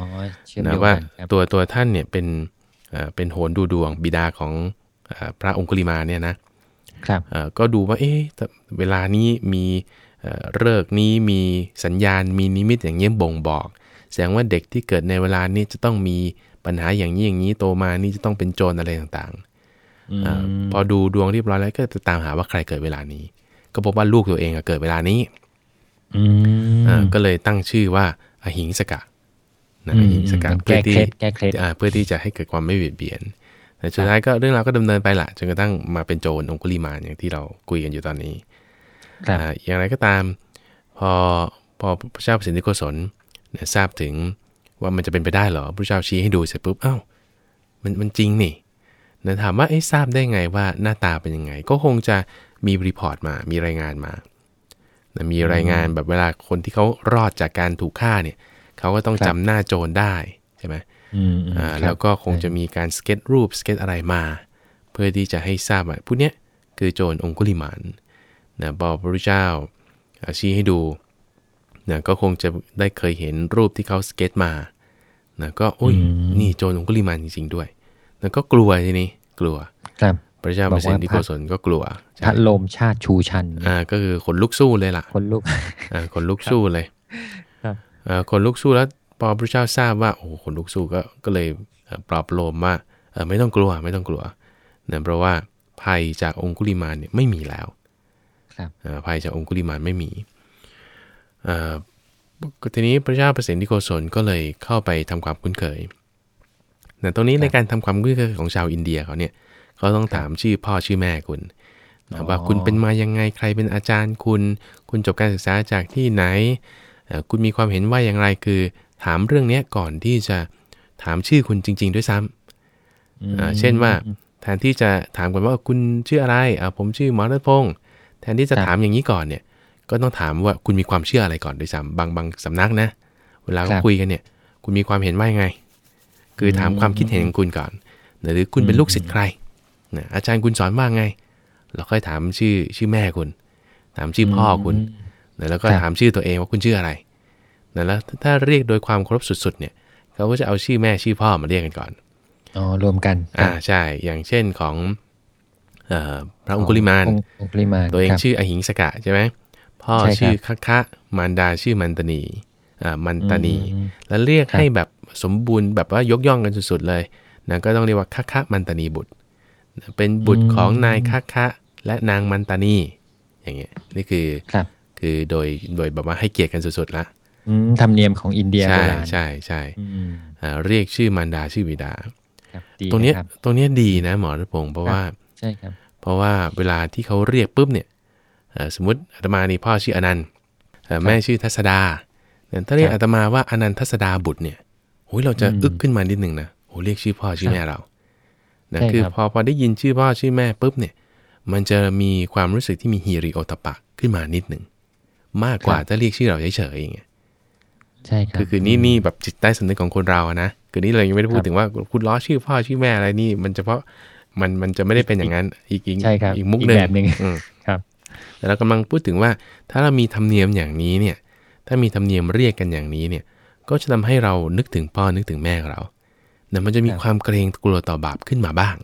เชื่อมนะโยงว่ากันครับตัวตัวท่านเนี่ยเป็นเอ่อเป็นโหนดูดวงบิดาของเอ่อพระองคุลิมาเนี่ยนะครับเอ่อก็ดูว่าเอ๊ะแต่เวลานี้มีเอ่อฤกษ์นี้มีสัญญาณมีนิมิตอย่างเงี้ยบ่งบอก แสดงว่าเด็กที่เกิดในเวลานี้จะต้องมีปัญหาอย่างนี้อย่างนี้โตมานี่จะต้องเป็นโจรอะไรต่างๆอืมอาพอดูดวงเรียบร้อยแล้วก็จะตามหาว่าใครเกิดเวลานี้ ก็พบว่าลูกตัวเองอะเกิดเวลานี้ อืมอ่าก็เลยตั้งชื่อว่าอหิงสกะนะอือมหิงสกะมันเพื่แก้อเคที่ล็ดแก้เคล็ดอ่าเพื่อที่จะให้เกิดความไม่เบียดเบียนแต่สุดท้ายก็เรื่องราวก็ดำเนินไปละจนกระทั่งมาเป็นโจรองคุลิมานอย่างที่เราคุยกันอยู่ตอนนี้ครับอ่าอย่างไรก็ตาม พอพอพระเจ้าประสิทธิโกศลเนี่ยทราบถึงว่ามันจะเป็นไปได้เหรอพระเจ้าชี้ให้ดูเสร็จปุ๊บเอ้ามันมันจริงนี่นะถามว่าเอ๊ะทราบได้ไงว่าหน้าตาเป็นยังไง ก็คงจะมี report มา มีรายงานมานะ มีรายงานแบบเวลาคนที่เขารอดจากการถูกฆ่าเนี่ยเขาก็ต้องครับจำหน้าโจรได้ใช่ไหมอืมอืมอ่าครับแล้วก็คงจะมีการสเก็ตรูปสเก็ตอะไรมา เพื่อที่จะให้ทราบว่าผู้เนี้ยคือโจรองคุลิมานนะพอพระพุทธเจ้าอ่าชี้ให้ดูนะก็คงจะได้เคยเห็นรูปที่เขาสเก็ตมานะก็อุ้ยอืมนี่โจรองคุลิมานจริงๆด้วยแล้วก็กลัวทีนี้กลัวครับ พระเจ้าบปอกระสิทว่าธิพระโกศลก็กลัวพระโลมชาติชูชัน อ่า ก็คือขนลุกสู้เลยล่ะคนลุก อ่าคนลุกสู้เลยครับอ่าคนลุกสู้แล้วพอพระเจ้าทราบว่าโอ้โหคนลุกสู้ก็ ก็เลยเอ่อปลอบโลมว่าเออไม่ต้องกลัว ไม่ต้องกลัวนะเพราะว่าภัยจากองคุลิมานเนี่ยไม่มีแล้ว ครับอ่าภัยจากองคุลิมานไม่มีอ่าก็ทีนี้พระเจ้าประสิทธิโกศลก็เลยเข้าไปทำความคุ้นเคยนะตรงนี้ในการทำความคุ้นเคยของชาวอินเดียเขาเนี่ย เขาต้องถามชื่อพ่อชื่อแม่คุณอ๋นะอว่าคุณเป็นมายังไงใครเป็นอาจารย์คุณ คุณจบการศึกษาจากที่ไหนเอ่อคุณมีความเห็นว่าอย่างไรคือ ถามเรื่องเนี้ยก่อนที่จะถามชื่อคุณจริง ๆ ด้วยซ้ำอืมอ่าเช่นว่าแทนที่จะถามกันว่าคุณชื่ออะไรอ่าผมชื่อหมอรัตพงศ์แทนที่จะครับถามอย่างนี้ก่อนเนี่ย ก็ต้องถามว่าคุณมีความเชื่ออะไรก่อนด้วยซ้ำบางบางสำนักนะ เวลาครัเขาบคุยกันเนี่ย คุณมีความเห็นว่ายังไง คือถามความคิดเห็นของคุณก่อน หรือคุณเป็นลูกศิษย์ใคร นะอาจารย์คุณสอนว่าไง เราค่อยถามชื่อชื่อแม่คุณ ถามชื่อพ่อคุณนะแล้วก็ครับถามชื่อตัวเองว่าคุณชื่ออะไรนะแล้วถ้าเรียกโดยความเคารพสุดๆเนี่ยเขาก็จะเอาชื่อแม่ชื่อพ่อมาเรียกกันก่อนอ๋อรวมกันอ่าใช่อย่างเช่นของเอ่อพระองคุลิมานององคุลิมานตัวเองครับชื่ออหิงสกะใช่ไหมพ่อใช่ครับชื่อคะคะมารดาชื่อมันตานีอ่ามันตานีอืมแล้วเรียกครับให้แบบสมบูรณ์แบบว่ายกย่องกันสุดๆเลยนะก็ต้องเรียกว่าคะคะมันตานีบุตรนะ เป็นบุตรของนายคะคะและนางมันตานีอย่างเงี้ยนี่คือครับคือโดยโดยแบบว่าให้เกียรติกันสุดๆละอืมธรรมเนียมของอินเดียโบใช่ราณใช่ใช่อืมอ่าเรียกชื่อมารดาชื่อบิดาครับดีตรงเนี้ยะครับตรงเนี้ยดีนะหมอรัตพงศ์เพราะครับว่าใช่ครับเพราะว่าเวลาที่เขาเรียกปุ๊บเนี่ยเอ่อสมมติอาตมานี่พ่อชื่ออนันต์เอ่อแม่ชื่อทัศดาเนี่ยถ้าเรียกครับอาตมาว่าอนันต์ทัศดาบุตรเนี่ยโอ้ยเราจะอืมอึกขึ้นมานิดหนึ่งนะโอ้เรียกชื่อพ่อชื่อครับแม่เรา นะใช่คือครับพอพอได้ยินชื่อพ่อชื่อแม่ปุ๊บเนี่ย มันจะมีความรู้สึกที่มีฮีริโอตปะขึ้นมานิดหนึ่งมากกว่าถ้าเรียกชื่อเราเฉยๆอย่างเงี้ยใช่ครับคือคือนี่นี่แบบจิตใต้สำนึกของคนเราอะนะคือนี่เรายังไม่ได้พูคดรับถึงว่าคุณล้อชื่อพ่อชื่อแม่อะไรนี่ มันเฉพาะมันมันจะไม่ได้เป็นอย่างนั้นอีกอีกใช่ครับอีกมุกอีกหนึ่งแบบหนึ่งอืมครับแต่เรากำลังพูดถึงว่าถ้าเรามีธรรมเนียมอย่างนี้เนี่ย ถ้ามีธรรมเนียมเรียกกันอย่างนี้เนี่ย ก็จะทำให้เรานึกถึงพ่อนึกถึงแม่เรา แต่มันจะมีครับความเกรงกลัวต่อบาปขึ้นมาบ้าง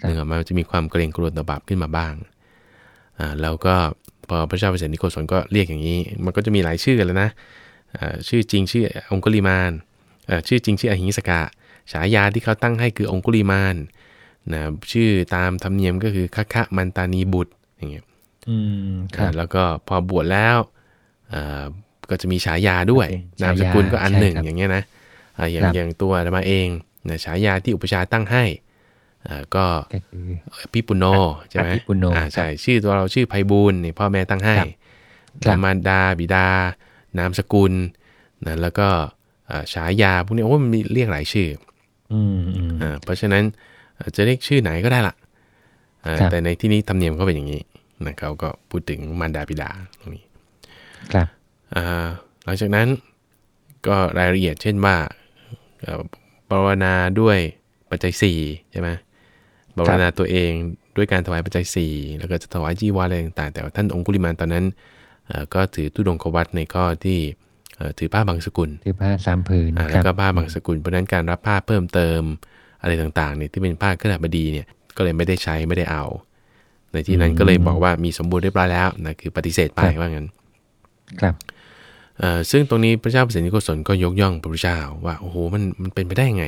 ครับนึกออกไหมมันจะมีความเกรงกลัวต่อบาปขึ้นมาบ้างอ่าแล้วก็พอพระเจ้าเปรตนิโกศลก็เรียกอย่างนี้ มันก็จะมีหลายชื่อกันแล้วนะอ่าชื่อจริงชื่อองคุลิมานอ่าชื่อจริงชื่ออหิงสกะฉายาที่เขาตั้งให้คือองคุลิมานนะชื่อตามธรรมเนียมก็คือคะคะมันตานีบุตรอย่างเงี้ยอืมครับอ่าแล้วก็พอบวชแล้วอ่าก็จะมีฉายาด้วยฉายานามสกุลก็อันหนึ่งใช่ครับอย่างเงี้ยนะ อ่าอย่างครับอย่างตัวอาตมาเองนะฉายาที่อุปชฌาย์ตั้งให้อ่าก็ก็คือพี่ปุณโญใช่ไหมอภิปุณโญอ่าใช่ชื่อตัวเราชื่อไพบูลย์นี่พ่อแม่ตั้งให้ครับครับมารดาบิดา นามสกุลนะแล้วก็อ่าฉายาพวกนี้โอ้มันมีเรียกหลายชื่ออืมอืมอ่าเพราะฉะนั้นเอ่อจะเรียกชื่อไหนก็ได้ละอ่าครับแต่ในที่นี้ธรรมเนียมเขาเป็นอย่างนี้นะเขาก็พูดถึงมารดาบิดาตรงนี้ครับอ่าหลังจากนั้นก็รายละเอียดเช่นว่าเอ่อ ภาวนาด้วยปัจจัย4ใช่ไหมภาวนาตัวเองด้วยการถวายปัจจัย 4 แล้วก็จะถวายจีวรอะไรต่างๆ แต่ว่าท่านองคุลิมานตอนนั้นเอ่อก็ถือตุดงควัตในข้อที่เอ่อถือผ้าบางสกุลถือผ้าสามผืนอ่าคแล้วรับก็ผ้าบางสกุลเพราะฉะนั้นการรับผ้าเพิ่มเติมอะไรต่างๆเนี่ยที่เป็นผ้าเครื่องบดีเนี่ยก็เลยไม่ได้ใช้ไม่ได้เอา ในที่นั้นก็เลยบอกว่ามีสมบูรณ์เรียบร้อยแล้วนะคือปฏิเสธไปว่างั้น ครับเอ่อ ซึ่งตรงนี้พระเจ้าประสิทธิโกศลก็ยกย่องพระพุทธเจ้าว่าโอ้โหมันมันเป็นไปได้ไง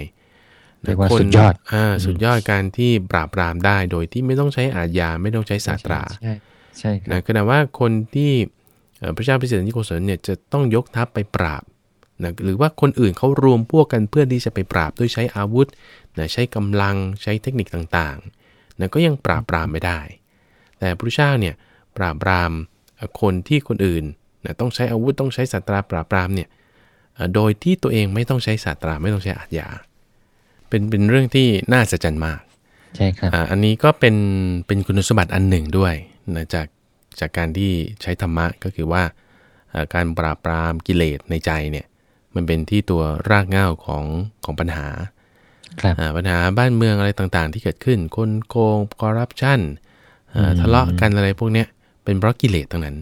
เรียกว่าคนสุดยอดอ่าสุดยอดการที่ปราบปรามได้โดยที่ไม่ต้องใช้อาญาไม่ต้องใช้ศาสตราใช่ใช่ครันะบขณะว่าคนที่เอ่อพระเจ้าประสิทธิโกศลเนี่ยจะต้องยกทัพไปปราบนะหรือว่าคนอื่นเขารวมพวกกันเพื่อที่จะไปปราบด้วยใช้อาวุธนะใช้กำลังใช้เทคนิคต่างๆนะก็ยังปราบปรามไม่ได้ แต่พระเจ้าเนี่ยปราบปรามคนที่คนอื่น นะต้องใช้อาวุธต้องใช้สัตราปราบปรามเนี่ยโดยที่ตัวเองไม่ต้องใช้สัตราไม่ต้องใช้อาญาเป็นเป็นเรื่องที่น่าสะใจมากใช่ครับอันนี้ก็เป็นเป็นคุณสมบัติอันหนึ่งด้วยนะจากจากการที่ใช้ธรรมะก็คือว่าการปราบปรามกิเลสในใจเนี่ยมันเป็นที่ตัวรากเหง้าของของปัญหาครับปัญหาบ้านเมืองอะไรต่างๆ ที่เกิดขึ้นคนโกงคอร์รัปชันทะเลาะกันอะไรพวกเนี้ยเป็นเพราะกิเลสทั้งนั้น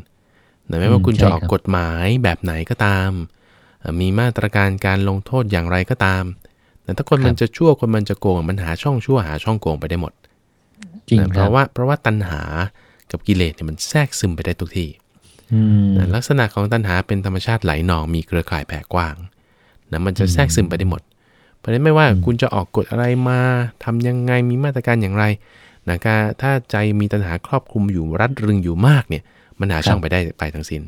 นะไม่ว่าคุณจะออกกฎหมายแบบไหนก็ตาม มีมาตรการการลงโทษอย่างไรก็ตาม แต่ถ้าคนมันจะชั่วคนมันจะโกงมันหาช่องชั่วหาช่องโกงไปได้หมดจริงนะเพราะว่าเพราะว่าตัณหากับกิเลสเนี่ยมันแทรกซึมไปได้ทุกที่อืมนะลักษณะของตัณหาเป็นธรรมชาติไหลนองมีเครือข่ายแผ่กว้างนะมันจะแทรกซึมไปได้หมด เพราะฉะนั้นไม่ว่าคุณจะออกกฎอะไรมาทำยังไงมีมาตรการอย่างไรนะกาถ้าใจมีตัณหาครอบคลุมอยู่รัดรึงอยู่มากเนี่ย มันหาช่องไปได้ไปทั้งสิ้น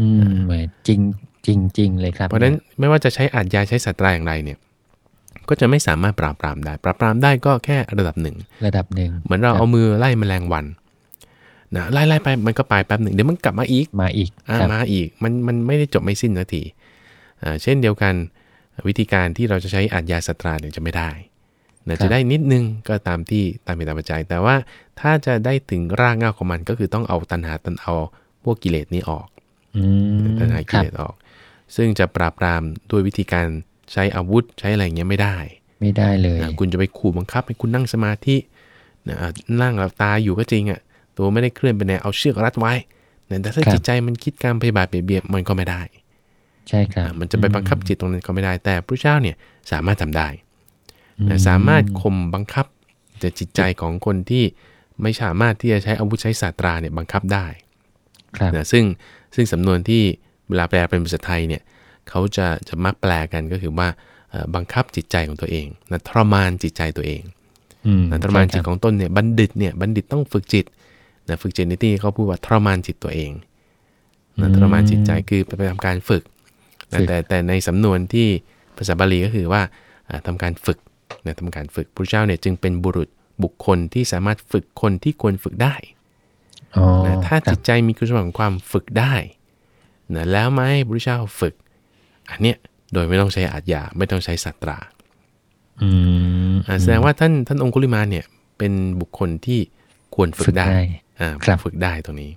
อืมเหมือนจริงจริงจริงเลยครับ เพราะฉะนั้นไม่ว่าจะใช้อาจยาใช้สัตราอย่างไรเนี่ย ก็จะไม่สามารถปราบปรามได้ ปราบปรามได้ก็แค่ระดับหนึ่งระดับหนึ่งเหมือนเราเอามือไล่แมลงวันนะไล่ไล่ไปมันก็ไปแป๊บหนึ่งเดี๋ยวมันกลับมาอีกมาอีกอ่าครับมาอีกมันมันไม่ได้จบไม่สิ้นนาทีอ่าเช่นเดียวกันวิธีการที่เราจะใช้อาญาสตราเนี่ยจะไม่ได้นะจะได้นิดนึงก็ตามที่ตามเหตุตามปัจจัย แต่ว่าถ้าจะได้ถึงรากเหง้าของมันก็คือต้องเอาตัณหาตันเอาพวกกิเลสนี้ออกอืมตัณหาคกิรับเลสออก ซึ่งจะปราบปรามด้วยวิธีการใช้อาวุธใช้อะไรอย่างเงี้ยไม่ได้ ไม่ได้เลยนะคุณจะไปขู่บังคับให้คุณนั่งสมาธินะอะนั่งหลับตาอยู่ก็จริงอะ ตัวไม่ได้เคลื่อนไปไหนเอาเชือกรัดไว้นะแต่ถ้าจิตใจมันคิดการพยาบาทเบียดเบียนมันก็ไม่ได้ ใช่ครับอะมันจะไปบังคับจิตตรงนั้นก็ไม่ได้ แต่พระเจ้าเนี่ยสามารถทำได้นะสามารถข่มบังคับแต่จิตใจของคนที่ ไม่สามารถที่จะใช้อาวุธใช้ศาสตราเนี่ยบังคับได้ครับนะซึ่งซึ่งสำนวนที่เวลาแปลเป็นภาษาไทยเนี่ยเขาจะจะมักแปลกันก็คือว่าเอ่อบังคับจิตใจของตัวเองนะทรมานจิตใจตัวเองอืมนะทรมานจิตใช่คขรับองตนเนี่ยบัณฑิตเนี่ยบัณฑิตต้องฝึกจิตนะฝึกจิตในที่นี้เขาพูดว่าทรมานจิตตัวเองนะทรมานจิตใจคือไปทำการฝึกนะแต่แต่ในสำนวนที่ภาษาบาลีก็คือว่าอ่าทำการฝึกนะทำการฝึกพระเจ้าเนี่ยจึงเป็นบุรุษ บุคคลที่สามารถฝึกคนที่ควรฝึกได้อ๋อนะถ้าครัจิบตใจมีคุณสมบัติของความฝึกได้นะแล้วมาให้พระเจ้าฝึก อันเนี้ยโดยไม่ต้องใช้อาญาไม่ต้องใช้สัตราอืมอ่าแสดงว่าท่านท่านองคุลิมานเนี่ยเป็นบุคคลที่ควรฝึฝึกกได้ได้อ่าครับฝึกได้ตรงนี้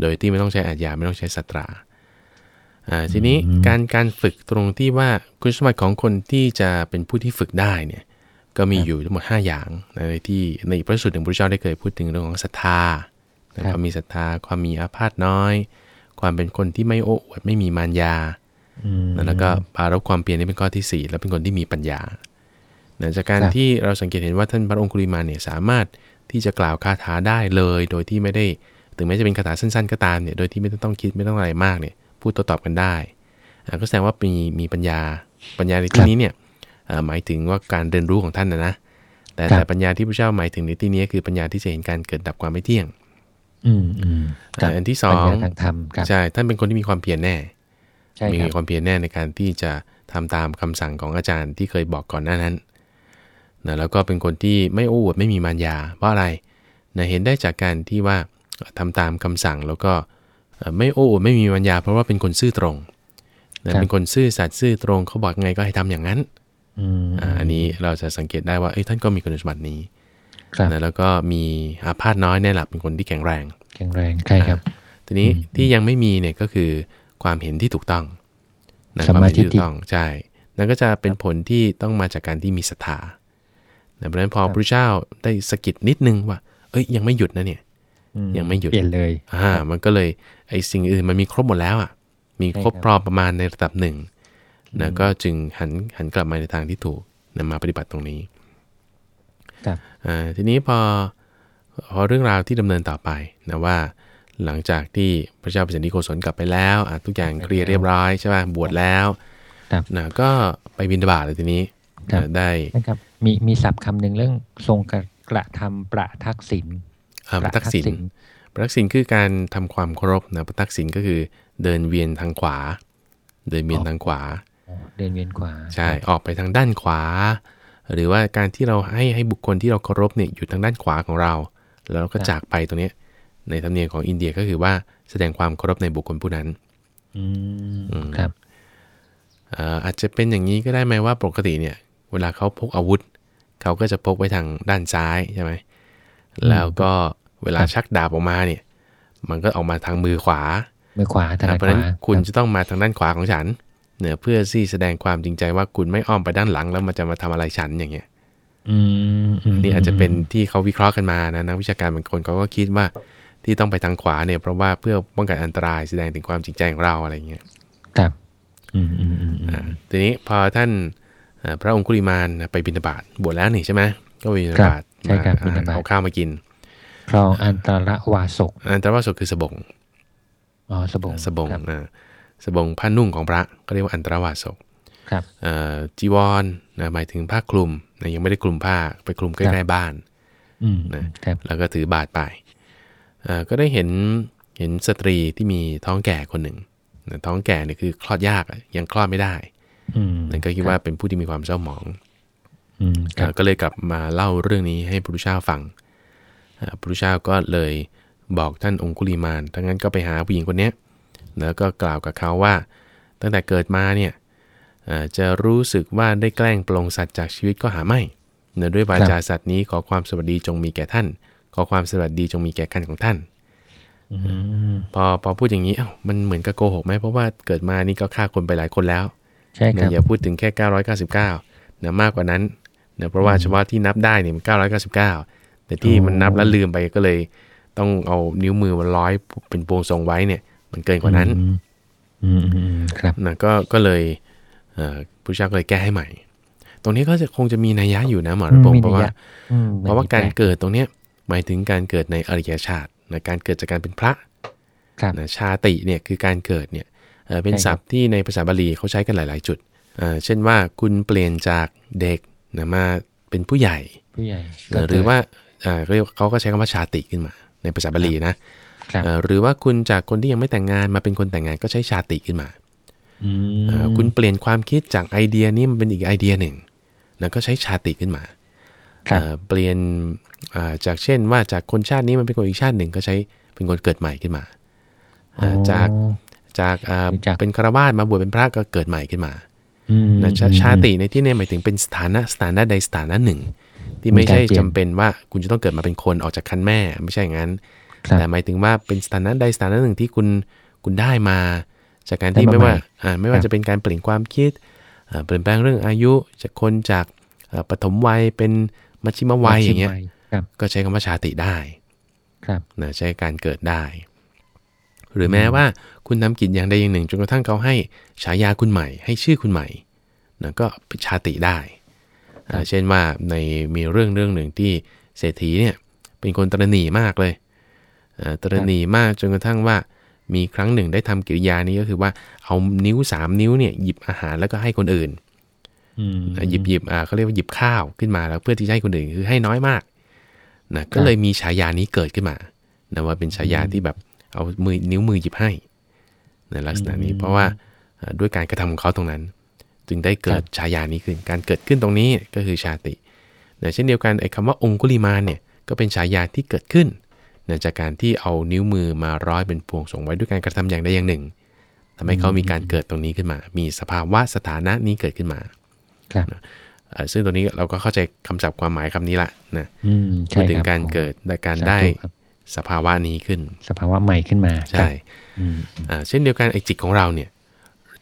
โดยที่ไม่ต้องใช้อาญาไม่ต้องใช้สัตราอ่าทีนี้การการฝึกตรงที่ว่าคุณสมบัติของคนที่จะเป็นผู้ที่ฝึกได้เนี่ย ก็มีอยู่ทั้งหมด 5 อย่างนะในที่ในพระสูตรหนึ่งพระเจ้าได้เคยพูดถึงเรื่องของศรัทธานะความมีศรัทธาความมีอาพาธน้อย ความเป็นคนที่ไม่โอ้อวดไม่มีมารยาอืมนะแล้วก็ปรารบความเพียรนี่เป็นข้อที่ 4 แล้วเป็นคนที่มีปัญญานะจากการครับที่เราสังเกตเห็นว่าท่านพระองคุลิมานเนี่ยสามารถที่จะกล่าวคาถาได้เลย โดยที่ไม่ได้ถึงแม้จะเป็นคาถาสั้น ๆ ก็ตามเนี่ยโดยที่ไม่ต้องคิดไม่ต้องอะไรมากเนี่ยพูดโต้ตอบกันได้อ่าก็แสดงว่ามีมีปัญญาปัญญาในที่นี้เนี่ยอ่า หมายถึงว่าการเรียนรู้ของท่านนะนะแต่ครับแต่ปัญญาที่พระเจ้าหมายถึงในที่นี้คือปัญญาที่จะเห็นการเกิดดับความไม่เที่ยง อืมอืมครับอันที่สองปัญญาทางธรรมครับใช่ท่านเป็นคนที่มีความเพียรแน่ใช่มีครับความเพียรแน่ในการที่จะทำตามคำสั่งของอาจารย์ที่เคยบอกก่อนหน้านั้นนะแล้วก็เป็นคนที่ไม่โอ้อวดไม่มีมารยาเพราะอะไรนะเห็นได้จากการที่ว่าทำตามคำสั่งแล้วก็เอ่อไม่โอ้อวดไม่มีมารยา เพราะว่าเป็นคนซื่อตรงนะเป็นคนซื่อสัตย์ซื่อตรงเขาบอกไงก็ให้ทำอย่างนั้น อืมอ่าอันนี้เราจะสังเกตได้ว่าเอ้ยท่านก็มีคุณสมบัตินี้ครับนะแล้วก็มีอาพาธน้อยแน่หลับเป็นคนที่แข็งแรง แข็งแรงใช่ครับ ทีนี้ที่ยังไม่มีเนี่ยก็คือความเห็นที่ถูกต้องนะสัมความมาเห็นที่ทิฏถูฐิกต้องใช่นั่นก็จะเป็นผลที่ต้องมาจากการที่มีศรัทธานะเพราะฉะนั้นพอพระเจ้าได้สะกิดนิดนึงว่า เอ้ยยังไม่หยุดนะเนี่ยอืยังไม่หยุดเปลี่ยนเลยอ่ามันก็เลยไอ้สิ่งอื่นมันมีครบหมดแล้วอะ มีครบใช่ครับพร้อมประมาณในระดับหนึ่ง นะก็จึงหันหันกลับมาในทางที่ถูกนะมาปฏิบัติตรงนี้ครับอ่าทีนี้พอพอเรื่องราวที่ดำเนินต่อไปนะว่า หลังจากที่พระเจ้าเปรตนิโกศลกลับไปแล้วอะทุกอย่างเคลียร์เรียบร้อยใช่ป่ะบวชแล้วครับนะก็ไปบินทบาทเลยทีนี้ครับนะได้นะครับมีมีศัพท์คำหนึ่งเรื่องทรงกระกระทำประทักษิณอ่าประทักษิณประทักษิณคือการทำความเคารพนะประทักษิณก็คือเดินเวียนทางขวา เดินเวียนทางขวา เดินเวียนขวา ใช่ ออกไปทางด้านขวา หรือว่าการที่เราให้ให้บุคคลที่เราเคารพเนี่ยอยู่ทางด้านขวาของเรา แล้วเราก็จากไปตรงเนี้ยในธรรมเนียมของอินเดียก็คือว่าแสดงความเคารพในบุคคลผู้นั้นอืมครับเอ่ออาจจะเป็นอย่างนี้ก็ได้ไหมว่าปกติเนี่ย เวลาเขาพกอาวุธ เขาก็จะพกไว้ทางด้านซ้ายใช่ไหมแล้วก็เวลาครับชักดาบออกมาเนี่ย มันก็ออกมาทางมือขวามือขวาถนัดเพราะขฉะนั้นวาคุณรับจะต้องมาทางด้านขวาของฉัน เนี่ยเพื่อที่แสดงความจริงใจว่าคุณไม่อ้อมไปด้านหลัง แล้วมันจะมาทำอะไรฉันอย่างเงี้ยอืมมนี่อาจจะเป็นที่เขาวิเคราะห์กันมานะนักวิชาการบางคนเขาก็คิดว่าที่ต้องไปทางขวาเนี่ย เพราะว่าเพื่อป้องกันอันตรายแสดงถึงความจริงใจของเราอะไรเงี้ยครับอืมอืมอืมอืมอ่าทีนี้พอท่านอ่าพระองคุลิมานไปบิณฑบาตบวชแล้วนี่ใช่ไหมก็ไปบิณฑบาตใช่ครับมาบิณฑบาตเอาข้าวมากินครองอันตรวาสกอันตรวาสกคือสบงอ๋อสบงสบงครับอ่า สบงผ้านุ่งของพระก็เรียกว่าอันตรวาสกครับเอ่อจีวรนะหมายถึงผ้าคลุมนะยังไม่ได้คลุมผ้าไปคลุมใกครัล้บๆบ้านอืมนะครับแล้วก็ถือบาทไปเอ่อก็ได้เห็นเห็นสตรีที่มีท้องแก่คนหนึ่งนะท้องแก่เนี่ยคือคลอดยากอะยังคลอดไม่ได้อืมนั่นก็คิดว่าเป็นผู้ที่มีความเศร้าหมองอืมครับเอ่อก็เลยกลับมาเล่าเรื่องนี้ให้พระพุทธเจ้าฟังเอ่อพระพุทธเจ้าก็เลยบอกท่านองคุลิมานทั้งนั้นก็ไปหาผู้หญิงคนเนี้ย แล้วก็กล่าวกับเขาว่า ตั้งแต่เกิดมาเนี่ยเอ่อจะรู้สึกว่าได้แกล้งปลงสัตว์จากชีวิตก็หาไม่เนื่องด้วยวาจาสัตว์นี้ขอความสวัสดีจงมีแก่ท่าน ขอความสวัสดีจงมีแก่คันของท่านอืมพอพอพูดอย่างนี้เอ้ามันเหมือนกับโกหกไหมเพราะว่าเกิดมานี่ก็ฆ่าคนไปหลายคนแล้วใช่คนะรับอย่าพูดถึงแค่ 999นะมากกว่านั้นนะเพราะว่าเฉพาะที่นับได้เนี่ยมัน999 แต่ที่มันนับแล้วลืมไปก็เลย ต้องเอานิ้วมือมาร้อยเป็นพวงทรงไว้เนี่ย มันเกินกว่านั้นอืมอืมอืมครับนะก็ก็เลยเอ่อผู้เจ้าก็เลยแก้ให้ใหม่ ตรงนี้ก็จะคงจะมีนัยยะอยู่นะหมอระพงศ์เพราะว่าอืมเพราะว่าการแปลเกิดตรงเนี้ยหมายถึงการเกิดในอริยชาตินะการเกิดจากการเป็นพระครับนะชาติเนี่ยคือการเกิดเนี่ยเอ่อเป็นใช่ครับศัพท์ที่ในภาษาบาลีเขาใช้กันหลาย ๆ จุดเอ่อเช่นว่าคุณเปลี่ยนจากเด็กนะมาเป็นผู้ใหญ่ผู้ใหญ่นะหรือว่าเอ่อเรียกเขาก็ใช้คำว่าชาติขึ้นมา ในภาษาบาลีนะครับเอ่อ หรือว่าคุณจากคนที่ยังไม่แต่งงานมาเป็นคนแต่งงานก็ใช้ชาติขึ้นมาอืมเอ่อคุณเปลี่ยนความคิดจากไอเดียนี้มันเป็นอีกไอเดียหนึ่งนะก็ใช้ชาติขึ้นมาครับเอ่อเปลี่ยนอ่าจากเช่นว่าจากคนชาตินี้มันเป็นคนอีกชาติหนึ่งก็ใช้เป็นคนเกิดใหม่ขึ้นมาอ่าจากอ๋อจากอ่าจากเป็นคารวาสมาบวชเป็นพระก็เกิดใหม่ขึ้นมาอืมนะชาชาติในที่นี้หมายถึงเป็นสถานะสถานะใดสถานะหนึ่ง ที่ไม่ใช่มีการเปลี่ยนจำเป็นว่าคุณจะต้องเกิดมาเป็นคนออกจากคันแม่ ไม่ใช่อย่างนั้นครับ แต่หมายถึงว่าเป็นสถานะใดสถานะหนึ่งที่คุณคุณได้มา จากการที่ได้มาไม่ว่าใหม่อ่าไม่ว่าครับจะเป็นการเปลี่ยนความคิดอ่าเปลี่ยนแปลงเรื่องอายุจากคนจากอ่าปฐมวัยเป็นมัชชิมวัยอย่างเงี้ยครับก็ใช้คำว่าชาติได้ครับนะใช้การเกิดได้ หรือแม้ว่าคุณทำกิจอย่างใดอย่างหนึ่งจนกระทั่งเขาให้ฉายาคุณใหม่ ให้ชื่อคุณใหม่นะก็เป็นชาติได้อ่าเช่นว่าในมีเรื่องเรื่องหนึ่งที่เศรษฐีเนี่ยเป็นคนตระหนี่มากเลยอ่า ตระหนี่มากจนกระทั่งว่ามีครั้งหนึ่งได้ทำกิริยานี้ก็คือว่าเอานิ้วสามนิ้วเนี่ยหยิบอาหารแล้วก็ให้คนอื่นอืมหยิบหยิบอ่าเขาเรียกว่าหยิบข้าวขึ้นมาแล้วเพื่อที่จะให้คนอื่นคือให้น้อยมากนะก็เลยมีฉายานี้เกิดขึ้นมานะว่าเป็นฉายาที่แบบเอามือนิ้วมือหยิบให้ในลักษณะนี้ เพราะว่าอ่าด้วยการกระทำของเขาตรงนั้น จึงได้เกิดฉายานี้ขึ้น การเกิดขึ้นตรงนี้ก็คือชาตินะเช่นเดียวกันไอ้คำว่าองคุลิมานเนี่ยก็เป็นฉายาที่เกิดขึ้น นะจากการที่เอานิ้วมือมาร้อยเป็นพวงส่งไว้ด้วยการกระทำอย่างใดอย่างหนึ่งทำให้เขามีการเกิดตรงนี้ขึ้นมา มีสภาวะสถานะนี้เกิดขึ้นมาครับเอ่อซึ่งตัวนี้เราก็เข้าใจคำศัพท์ความหมายคำนี้ละนะอืมพูใช่ดถึคงรับการเกิดและการสาธุได้ครับสภาวะนี้ขึ้น สภาวะใหม่ขึ้นมา ใช่อืมอ่าเช่นเดียวกันไอ้จิตของเราเนี่ย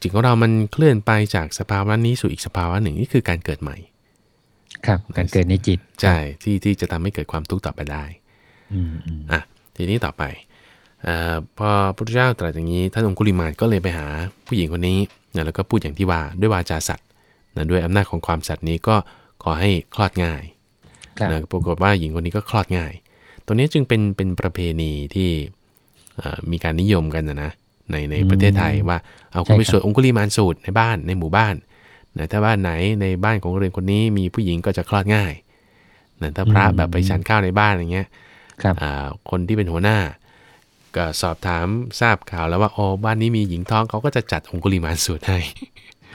จิตของเรามันเคลื่อนไปจากสภาวะนี้สู่อีกสภาวะหนึ่งนี่คือการเกิดใหม่ ครับ การเกิดในจิต ใช่ ที่ที่จะทำให้เกิดความทุกข์ต่อไปได้ อืมอืมอะทีนี้ต่อไปเอ่อพอพระพุทธเจ้าตรัสอย่างนี้ท่านองคุลิมานก็เลยไปหาผู้หญิงคนนี้นะแล้วก็พูดอย่างที่ว่าด้วยวาจาสัตย์นะด้วยอำนาจของความสัตย์นี้ก็ขอให้คลอดง่ายครับนะปรากฏว่าหญิงคนนี้ก็คลอดง่าย ตัวนี้จึงเป็นเป็นประเพณีที่เอ่อมีการนิยมกันนะนะในในประเทศไทยว่าเอาคุณไปสวดองคุลิมานสูตรในบ้านในหมู่บ้านนะถ้าบ้านไหนในบ้านของเรือนคนนี้มีผู้หญิงก็จะคลอดง่ายนะถ้าพระแบบไปฉันข้าวในบ้านอย่างเงี้ย ครับอ่าคนที่เป็นหัวหน้า ก็สอบถามทราบข่าวแล้วว่าอ๋อบ้านนี้มีหญิงท้องเขาก็จะจัดองคุลิมานสูตรให้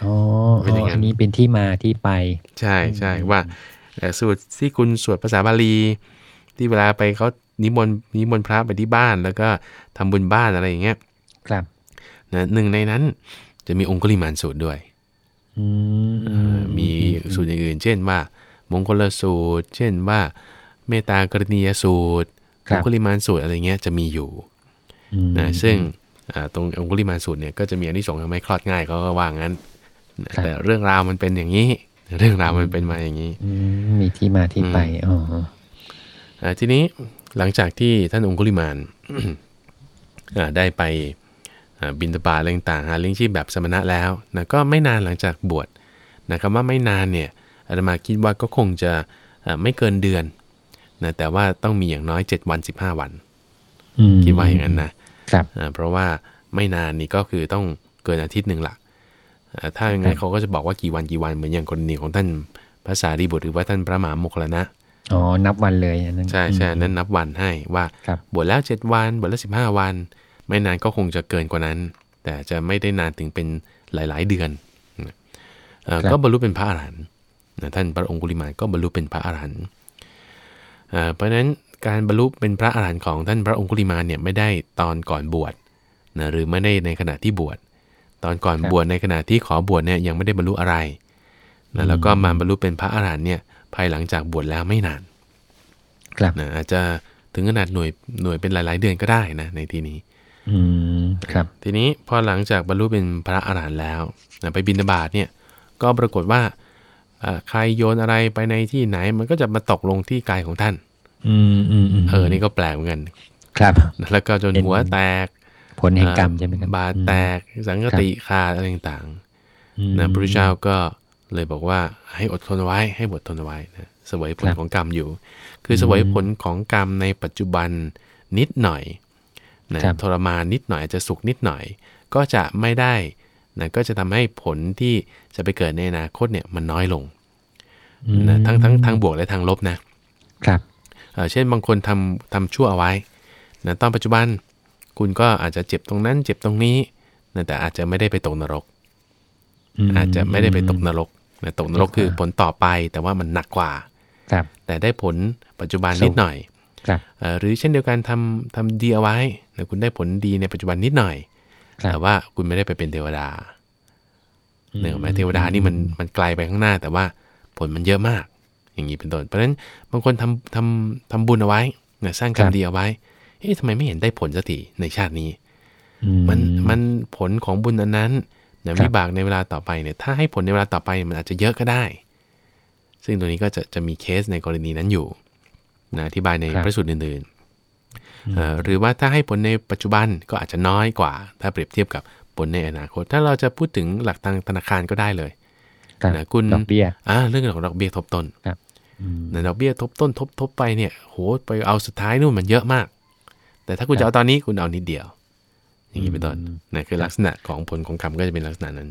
อ๋อเป็นอย่างนั้นอันนี้เป็นที่มาที่ไป ใช่ใช่ว่าเอ่อสูตรที่คุณสวดภาษาบาลี ที่เวลาไปเขานิมนต์นิมนต์พระไปที่บ้าน แล้วก็ทำบุญบ้านอะไรอย่างเงี้ยครับนะหนึ่งในนั้นจะมีองคุลิมานสูตรด้วยอืมเอ่อมีสูตรอย่างอื่น เช่นว่า มงคลสูตร เช่นว่า เมตตากรณียสูตรครัอบงคุลิมานสูตรอะไรเงี้ยจะมีอยู่อืมนะซึ่งอ่าตรงองคุลิมานสูตรเนี่ยก็จะมีอันที่สงส์ทำให้คลอดง่ายเขาก็ว่างั้นนะครับแต่เรื่องราวมันเป็นอย่างนี้ เรื่องราวมันเป็นมาอย่างนี้อืมมีที่มาที่ไปอ๋ออ่าทีนี้หลังจากที่ท่านองคุลิมานอ่าได้ไปอ่าบินตบาตอะไรต่างๆหาเลี้ยงชีพแบบสมณะแล้วนะก็ไม่นานหลังจากบวชนะครับว่าไม่นานเนี่ยอาตมาคิดว่าก็คงจะอ่าไม่เกินเดือน นะแต่ว่าต้องมีอย่างน้อย 7 วัน 15 วันอืมคิดว่าอย่างนั้นนะครับอ่าเพราะว่าไม่นานนี่ก็คือต้องเกินอาทิตย์หนึ่งหลักอ่าถ้าอย่างนั้นเขาก็จะบอกว่ากี่วันกี่วันเหมือนอย่างกรณีของท่านพระสารีบุตรหรือว่าท่านพระมหาโมคคัลลานะอ๋อ นับวันเลยอันนั้นใช่ใช่นั้นนับวันให้ว่าครับบวชแล้วเจ็ดวันบวชแล้วสิบห้าวัน ไม่นานก็คงจะเกินกว่านั้น แต่จะไม่ได้นานถึงเป็นหลาย ๆ เดือนนะเอ่อก็บรรลุเป็นพระอรหันต์นะท่านพระองคุลิมานก็บรรลุเป็นพระอรหันต์ เอ่อเพราะฉะนั้นการบรรลุเป็นพระอรหันต์ของท่านพระองคุลิมานเนี่ยไม่ได้ตอนก่อนบวชนะหรือไม่ได้ในขณะที่บวช ตอนก่อนบวชในขณะที่ขอบวชเนี่ยยังไม่ได้บรรลุอะไรนะแล้วก็มาบรรลุเป็นพระอรหันต์เนี่ยภายหลังจากบวชแล้วไม่นาน ครับนะอาจจะถึงขนาดหน่วยหน่วยเป็นหลาย ๆ เดือนก็ได้นะในที่นี้ อืมครับ ทีนี้พอหลังจากบรรลุเป็นพระอรหันต์แล้วนะไปบิณฑบาตเนี่ยก็ปรากฏว่าอ่า ใครโยนอะไรไปในที่ไหน มันก็จะมาตกลงที่กายของท่าน อืมอืมอืมเออ นี่ก็แปลกเหมือนกัน ครับ แล้วก็จนเป็นหัวแตก ผลแห่งกรรมใช่ไหมครับบาดแตก สังกติขาดอะไรต่างอืมๆนะพระพุทธเจ้าก็เลยบอกว่าให้อดทนไว้ ให้อดทนไว้นะเสวยผลครับของกรรมอยู่ คือเสวยผลของกรรมในปัจจุบันนิดหน่อยนะครับทรมานนิดหน่อยอาจจะสุขนิดหน่อย ก็จะไม่ได้ นะก็จะทำให้ผลที่จะไปเกิดในอนาคตเนี่ยมันน้อยลงอืมนะทั้งทั้งทางบวกและทางลบนะครับเอ่อเช่นบางคนทำทำชั่วเอาไว้นะตอนปัจจุบันคุณก็อาจจะเจ็บตรงนั้นเจ็บตรงนี้นะแต่อาจจะไม่ได้ไปตกนรกมอาจจะไม่ได้ไปตกนรกนะตกนรกอ่าคือผลต่อไปแต่ว่ามันหนักกว่าครับแต่ได้ผลปัจจุบันสูงนิดหน่อยครับเอ่อหรือเช่นเดียวกันทำทำดีเอาไว้นะคุณได้ผลดีในปัจจุบันนิดหน่อยครับ แต่ว่าคุณไม่ได้ไปเป็นเทวดาเนื่องไหมเทวดานี่มันมันไกลไปข้างหน้า แต่ว่าผลมันเยอะมาก อย่างนี้เป็นต้นเพราะฉะนั้นบางคนทำทำทำบุญเอาไว้นะสร้างกรรมดีเอาไว้เอ๊ะทำไมไม่เห็นได้ผลสักทีในชาตินี้อืมันมันผลของบุญอันนั้นนะครับวิบากในเวลาต่อไปเนี่ยถ้าให้ผลในเวลาต่อไปมันอาจจะเยอะก็ได้ ซึ่งตรงนี้ก็จะจะมีเคสในกรณีนั้นอยู่นะอธิบายในครับพระสูตรอื่นๆเอ่อ หรือว่าถ้าให้ผลในปัจจุบันก็อาจจะน้อยกว่า ถ้าเปรียบเทียบกับผลในอนาคต ถ้าเราจะพูดถึงหลักทางธนาคารก็ได้เลยครับนะคุณดอกเบี้ยอ่าเรื่องของดอกเบี้ยทบต้นอืมนะดอกเบี้ยทบต้นทบทบไปเนี่ยโหไปเอาสุดท้ายนู่นมันเยอะมาก แต่ถ้าคุณจะเอาตอนนี้คุณเอานิดเดียว อย่างนี้เป็นต้นนะคือลักษณะของผลของกรรมก็จะเป็นลักษณะนั้น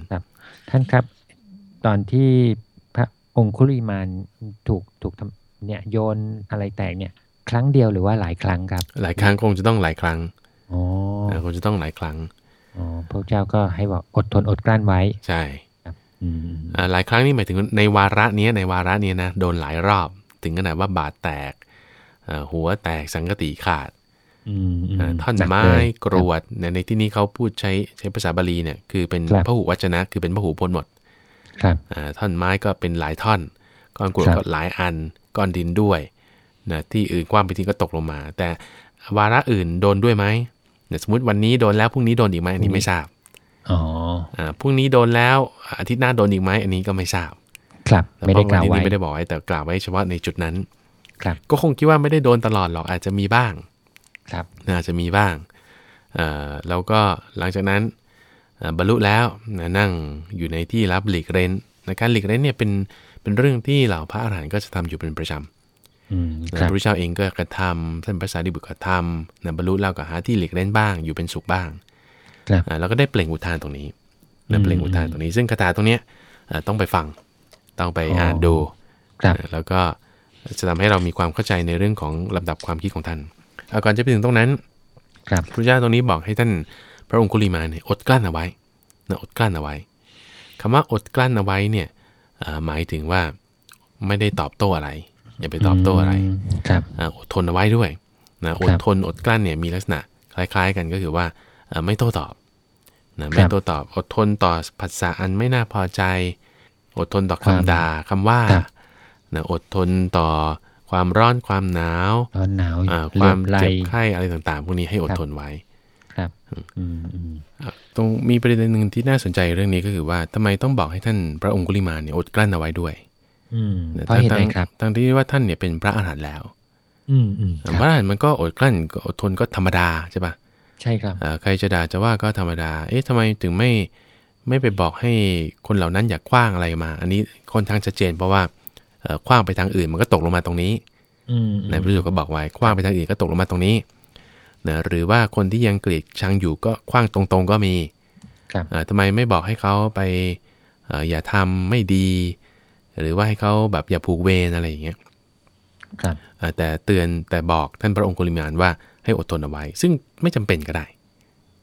ท่านครับ ตอนที่พระองคุลิมานถูกถูกทำเนี่ยโยนอะไรแตกเนี่ย ครั้งเดียวหรือว่าหลายครั้งครับ หลายครั้งคงจะต้องหลายครั้งอ๋อนะคงจะต้องหลายครั้งอ๋อพระเจ้าก็ให้บอกอดทนอดกลั้นไว้ ใช่อืมอ่าหลายครั้งนี่หมายถึงในวาระเนี้ยในวาระเนี้ยนะโดนหลายรอบ ถึงขนาดว่าบาดแตกอ่าหัวแตกสังกติขาดอืมอืมอ่าท่อนหกไม้เลยกรวดเนี่ยในที่นี้เขาพูดใช้ใช้ภาษาบาลีเนี่ยคือเป็นครับพหูวจนะ คือเป็นพหูพจน์หมดครับอ่าท่อนไม้ก็เป็นหลายท่อน ก้อนกรวดครับก็หลายอัน ก้อนดินด้วย นะที่อื่นกว้างไปที่ก็ตกลงมา แต่วาระอื่นโดนด้วยไหมเนี่ยสมมติวันนี้โดนแล้วพรุ่งนี้โดนอีกไหมอันนี้ไม่ทราบอ๋ออ่าพรุ่งนี้โดนแล้วอาทิตย์หน้าโดนอีกไหมอันนี้ก็ไม่ทราบ ครับแต่ไม่ได้กล่าวเพระไว้นนี้ไม่ได้บอกไว้แต่กล่าวไว้เฉพาะในจุดนั้น ครับ ก็คงคิดว่าไม่ได้โดนตลอดหรอกอาจจะมีบ้าง ครับอาจจะมีบ้างเอ่อแล้วก็หลังจากนั้นเอ่อบรรลุแล้วนะนั่งอยู่ในที่รับหลีกเร้นนะการหลีกเร้นเนี่ยเป็นเป็นเรื่องที่เหล่าพระอรหันต์ก็จะทำอยู่เป็นประจำอืมนะครับ พระพุทธเจ้าเองก็กระทำท่านพระสารีบุตรก็ทำนะบรรลุแล้วก็หาที่หลีกเล่นบ้าง อยู่เป็นสุขบ้างครับอ่าแล้วก็ได้เปล่งอุทานตรงนี้นะเปล่งอุทานตรงนี้ ซึ่งคาถาตรงเนี้ยอ่าต้องไปฟังต้องไปอ๋ออ่อ่านดูครับอ่าแล้วก็จะทำให้เรามีความเข้าใจในเรื่องของลำดับความคิดของท่านเอาก่อนจะไปถึงตรงนั้นครับพระพุทธเจ้าตรงนี้บอกให้ท่านพระองคุลิมานเนี่ยอดกลั้นเอาไว้นะอดกลั้นเอาไว้คำว่าอดกลั้นเอาไว้เนี่ยเอ่อหมายถึงว่าไม่ได้ตอบโต้อะไร อย่าไปตอบโต้อะไรมครับอ่าอดทนเอาไว้ด้วยนะอดทนอดกลั้นเนี่ยมีลักษณะคล้ายๆ กันก็คือว่าเอ่อไม่โต้ตอบนะไม่โต้ตอบอดทนต่อผัสสะอันไม่น่าพอใจ อดทนต่อความคำด่าคำว่าครับนะอดทนต่อความร้อนความหนาวร้อนหนาวอ่าเหคลืวาอมบไหลเจ็บไข้อะไรต่างๆ พวกนี้ให้อดครับทนไว้ครับอืมอืมอะตรงมีประเด็นหนึ่งที่น่าสนใจเรื่องนี้ก็คือว่าทำไมต้องบอกให้ท่านพระองคุลิมานเนี่ยอดกลั้นเอาไว้ด้วยอืมนะ เพราะเหตุใดทั้งครับทั้งที่ว่าท่านเนี่ยเป็นพระอรหันต์แล้ว อืมอืมคพระรับอรหันต์มันก็อดกลั้นก็อดทนก็ธรรมดาใช่ปะใช่ครับอ่าใครจะด่าจะว่าก็ธรรมดา เอ๊ะทำไมถึงไม่ไม่ไปบอกให้คนเหล่านั้นอย่าคว้างอะไรมา อันนี้ค่อนข้างชัดเจนเพราะว่าเอ่อคว้างไปทางอื่นมันก็ตกลงมาตรงนี้อืมในพระสูตรก็บอกไว้คว้างไปทางอื่นก็ตกลงมาตรงนี้นะหรือว่าคนที่ยังเกลียดชังอยู่ก็คว้างตรงๆก็มีครับอ่าทำไมไม่บอกให้เขาไปเอ่ออย่าทำไม่ดี หรือว่าให้เขาแบบอย่าผูกเวรอะไรอย่างเงี้ยครับอ่าแต่เตือนแต่บอกท่านพระองคุลิมานว่าให้อดทนเอาไว้ ซึ่งไม่จำเป็นก็ได้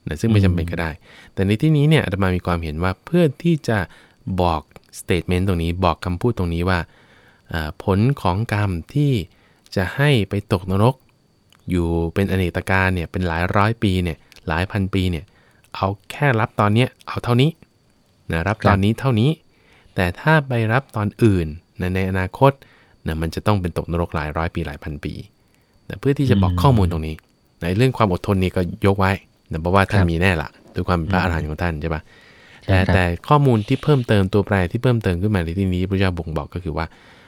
นะซึ่งไม่จำเป็นก็ได้ แต่ในที่นี้เนี่ยอาตมามีความเห็นว่าเพื่อที่จะบอกสเต t เมนต์ตรงนี้บอกคำพูดตรงนี้ว่าอ่าผลของกรรมที่จะให้ไปตกนรก อยู่เป็นอเนกการเนี่ยเป็นหลายร้อยปีเนี่ยหลายพันปีเนี่ยเอาแค่รับตอนเนี้ยเอาเท่านี้นะรับตอนนี้เท่านี้ แต่ถ้าไปรับตอนอื่นนะในอนาคตนะมันจะต้องเป็นตกนรกหลายร้อยปีหลายพันปีนะเพื่อที่จะบอกข้อมูลตรงนี้ในเรื่องความอดทนนี่ก็ยกไว้นะเพราะว่าท่านมีแน่ละด้วยความเป็นพระอรหันต์ของท่านใช่ปะใช่แต่ครับแต่ข้อมูลที่เพิ่มเติมตัวแปรที่เพิ่มเติมขึ้นมาในที่นี้พระเจ้าบ่งบอกก็คือว่า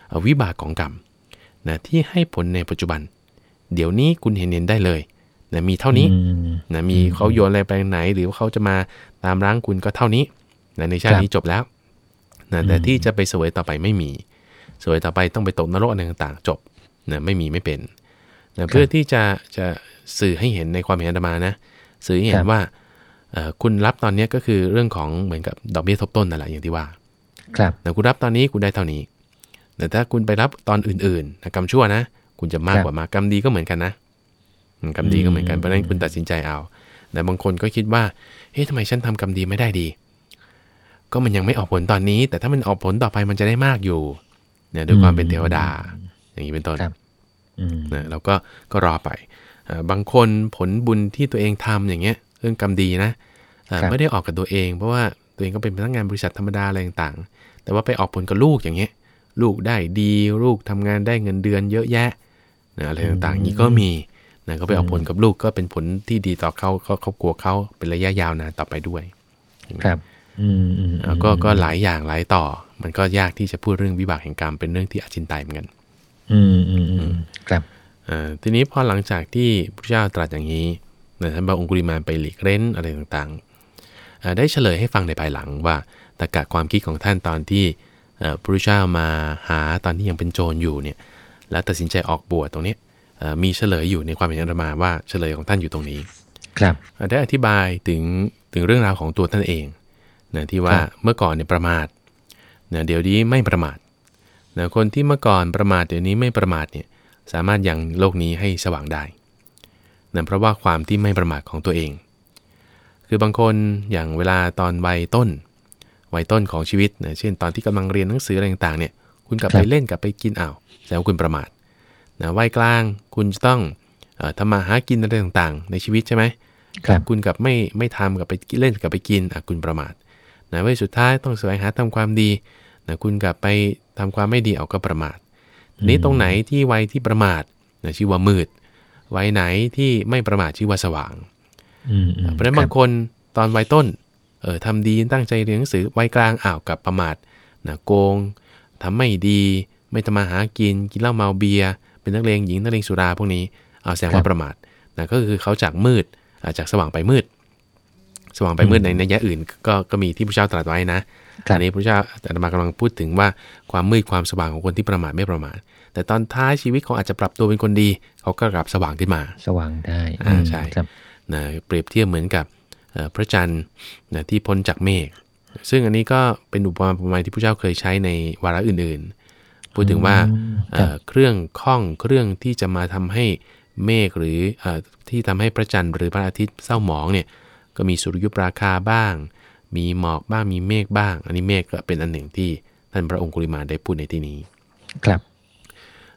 เอ่อวิบากของกรรมนะที่ให้ผลในปัจจุบัน เดี๋ยวนี้คุณเห็นเห็นได้เลยนะมีเท่านี้อืมนะมีเขาโยนอะไรไปไหน หรือว่าเขาจะมาตามร้างคุณก็เท่านี้นะในชาติครับนี้จบแล้ว นะแต่อืมที่จะไปเสวยต่อไปไม่มีเสวยต่อไปต้องไปตกนรกอะไรต่างๆ จบนะไม่มีไม่เป็นนะเพื่อที่จะจะสื่อให้เห็นในความเห็นอาตมานะ สื่อให้เห็ครันบว่าเอ่อคุณรับตอนเนี้ยก็คือเรื่องของเหมือนกับดอกเบี้ยทบต้นนั่นแหละอย่างที่ว่า ครับแต่คุณรับตอนนี้คุณได้เท่านี้ แต่ถ้าคุณไปรับตอนอื่นๆนะกรรมชั่วนะ คุณจะมากครับกว่ามากกรรมดีก็เหมือนกันนะอืมกรรมดีก็เหมือนกันอืมเพราะฉะนั้นคุณตัดสินใจเอาแต่บางคนก็คิดว่าเฮ้ยทำไมฉันทำกรรมดีไม่ได้ดี ก็มันยังไม่ออกผลตอนนี้ แต่ถ้ามันออกผลต่อไปมันจะได้มากอยู่เนี่ยด้วยความเป็นเทวดา อย่างนี้เป็นต้นครับอืมนะเราก็ก็รอไปเอ่อบางคนผลบุญที่ตัวเองทำอย่างเงี้ยเรื่องกรรมดีนะเอ่อครับไม่ได้ออกกับตัวเอง เพราะว่าตัวเองก็เป็นพนักงานบริษัทธรรมดาอะไรต่างๆ แต่ว่าไปออกผลกับลูกอย่างเงี้ย ลูกได้ดีลูกทำงานได้เงินเดือนเยอะแยะนะอะไรต่างๆอย่างนี้ก็มีนะก็ไปออกผลกับลูกก็เป็นผลที่ดีต่อเขาเขาครอบครัวเขาเป็นระยะยาวนานต่อไปด้วยครับ อืมอืมอ่าก็ก็หลายอย่างหลายต่อ มันก็ยากที่จะพูดเรื่องวิบากแห่งกรรมเป็นเรื่องที่อจินไตยเหมือนกัน อืมอืมอืมครับอ่าทีนี้พอหลังจากที่พระเจ้าตรัสอย่างนี้นะท่านพระองคุลิมานไปหลีกเล้นอะไรต่างๆอ่าได้เฉลยให้ฟังในภายหลังว่าตรรกะความคิดของท่านตอนที่เอ่อพระพุทธเจ้ามาหาตอนที่ยังเป็นโจรอยู่เนี่ย แล้วตัดสินใจออกบวชตรงเนี้ยเอ่อมีเฉลยอยู่ในความเห็นอาตมาว่าเฉลยของท่านอยู่ตรงนี้ ครับอ่าได้อธิบายถึงถึงเรื่องราวของตัวท่านเอง นะที่ว่าครับเมื่อก่อนเนี่ยประมาทนะเดี๋ยวนี้ไม่ประมาทนะคนที่เมื่อก่อนประมาทเดี๋ยวนี้ไม่ประมาทเนี่ยสามารถยังโลกนี้ให้สว่างได้นะเพราะว่าความที่ไม่ประมาทของตัวเอง คือบางคนอย่างเวลาตอนวัยต้น วัยต้นของชีวิตนะเช่นตอนที่กำลังเรียนหนังสืออะไรต่างๆเนี่ยคุณกลับครัไปบเล่นกลับไปกินอ้าวแสดงว่าคุณประมาทนะวัยกลางคุณจะต้องเอ่อทำมาหากินอะไรต่างๆ ในชีวิตใช่ไหมครับคุณกับไม่ไม่ทำกับไปเล่นกับไปกินอะคุณประมาท นะไว้สุดท้ายต้องแสวงหาทำความดีนะคุณกับไปทำความไม่ดีเอาก็ประมาททีนี้ตรงไหนที่วัยที่ประมาทนะชื่อว่ามืดวัยไหนที่ไม่ประมาทชื่อว่าสว่างอืมอืมเพราะฉะนั้นบางคนตอนวัยต้นเออทำดีตั้งใจเรียนหนังสือวัยกลางอ้าวกับประมาทนะโกงทำไม่ดี ไม่ทำมาหากินกินเหล้าเมาเบียร์เป็นนักเลงหญิงนักเลงสุราพวกนี้เอาแสดงว่าประมาทนะก็คือเขาจากมืดอ่าจากสว่างไปมืด สว่างไปมืดในนัยยะอื่น ก็ก็มีที่พระเจ้าตรัสไว้นะครับอันนี้พระเจ้าอาตมากำลังพูดถึงว่าความมืดความสว่างของคนที่ประมาทไม่ประมาทแต่ตอนท้ายชีวิตเขาอาจจะปรับตัวเป็นคนดี เขาก็กลับสว่างขึ้นมา สว่างได้อ่าใช่ครับนะเปรียบเทียบเหมือนกับเอ่อพระจันทร์นะที่พ้นจากเมฆซึ่งอันนี้ก็เป็นอุปมาอุปไมยที่พระเจ้าเคยใช้ในวาระอื่นๆ พูดถึงว่าอืมเอ่อเครื่องข้องเครื่องที่จะมาทำให้เมฆหรือเออที่ทำให้พระจันทร์หรือพระอาทิตย์เศร้าหมองเนี่ย ก็มีสุริยุปราคาบ้าง มีหมอกบ้างมีเมฆบ้าง อันนี้เมฆก็เป็นอันหนึ่งที่ท่านพระองคุลิมานได้พูดในที่นี้ ครับ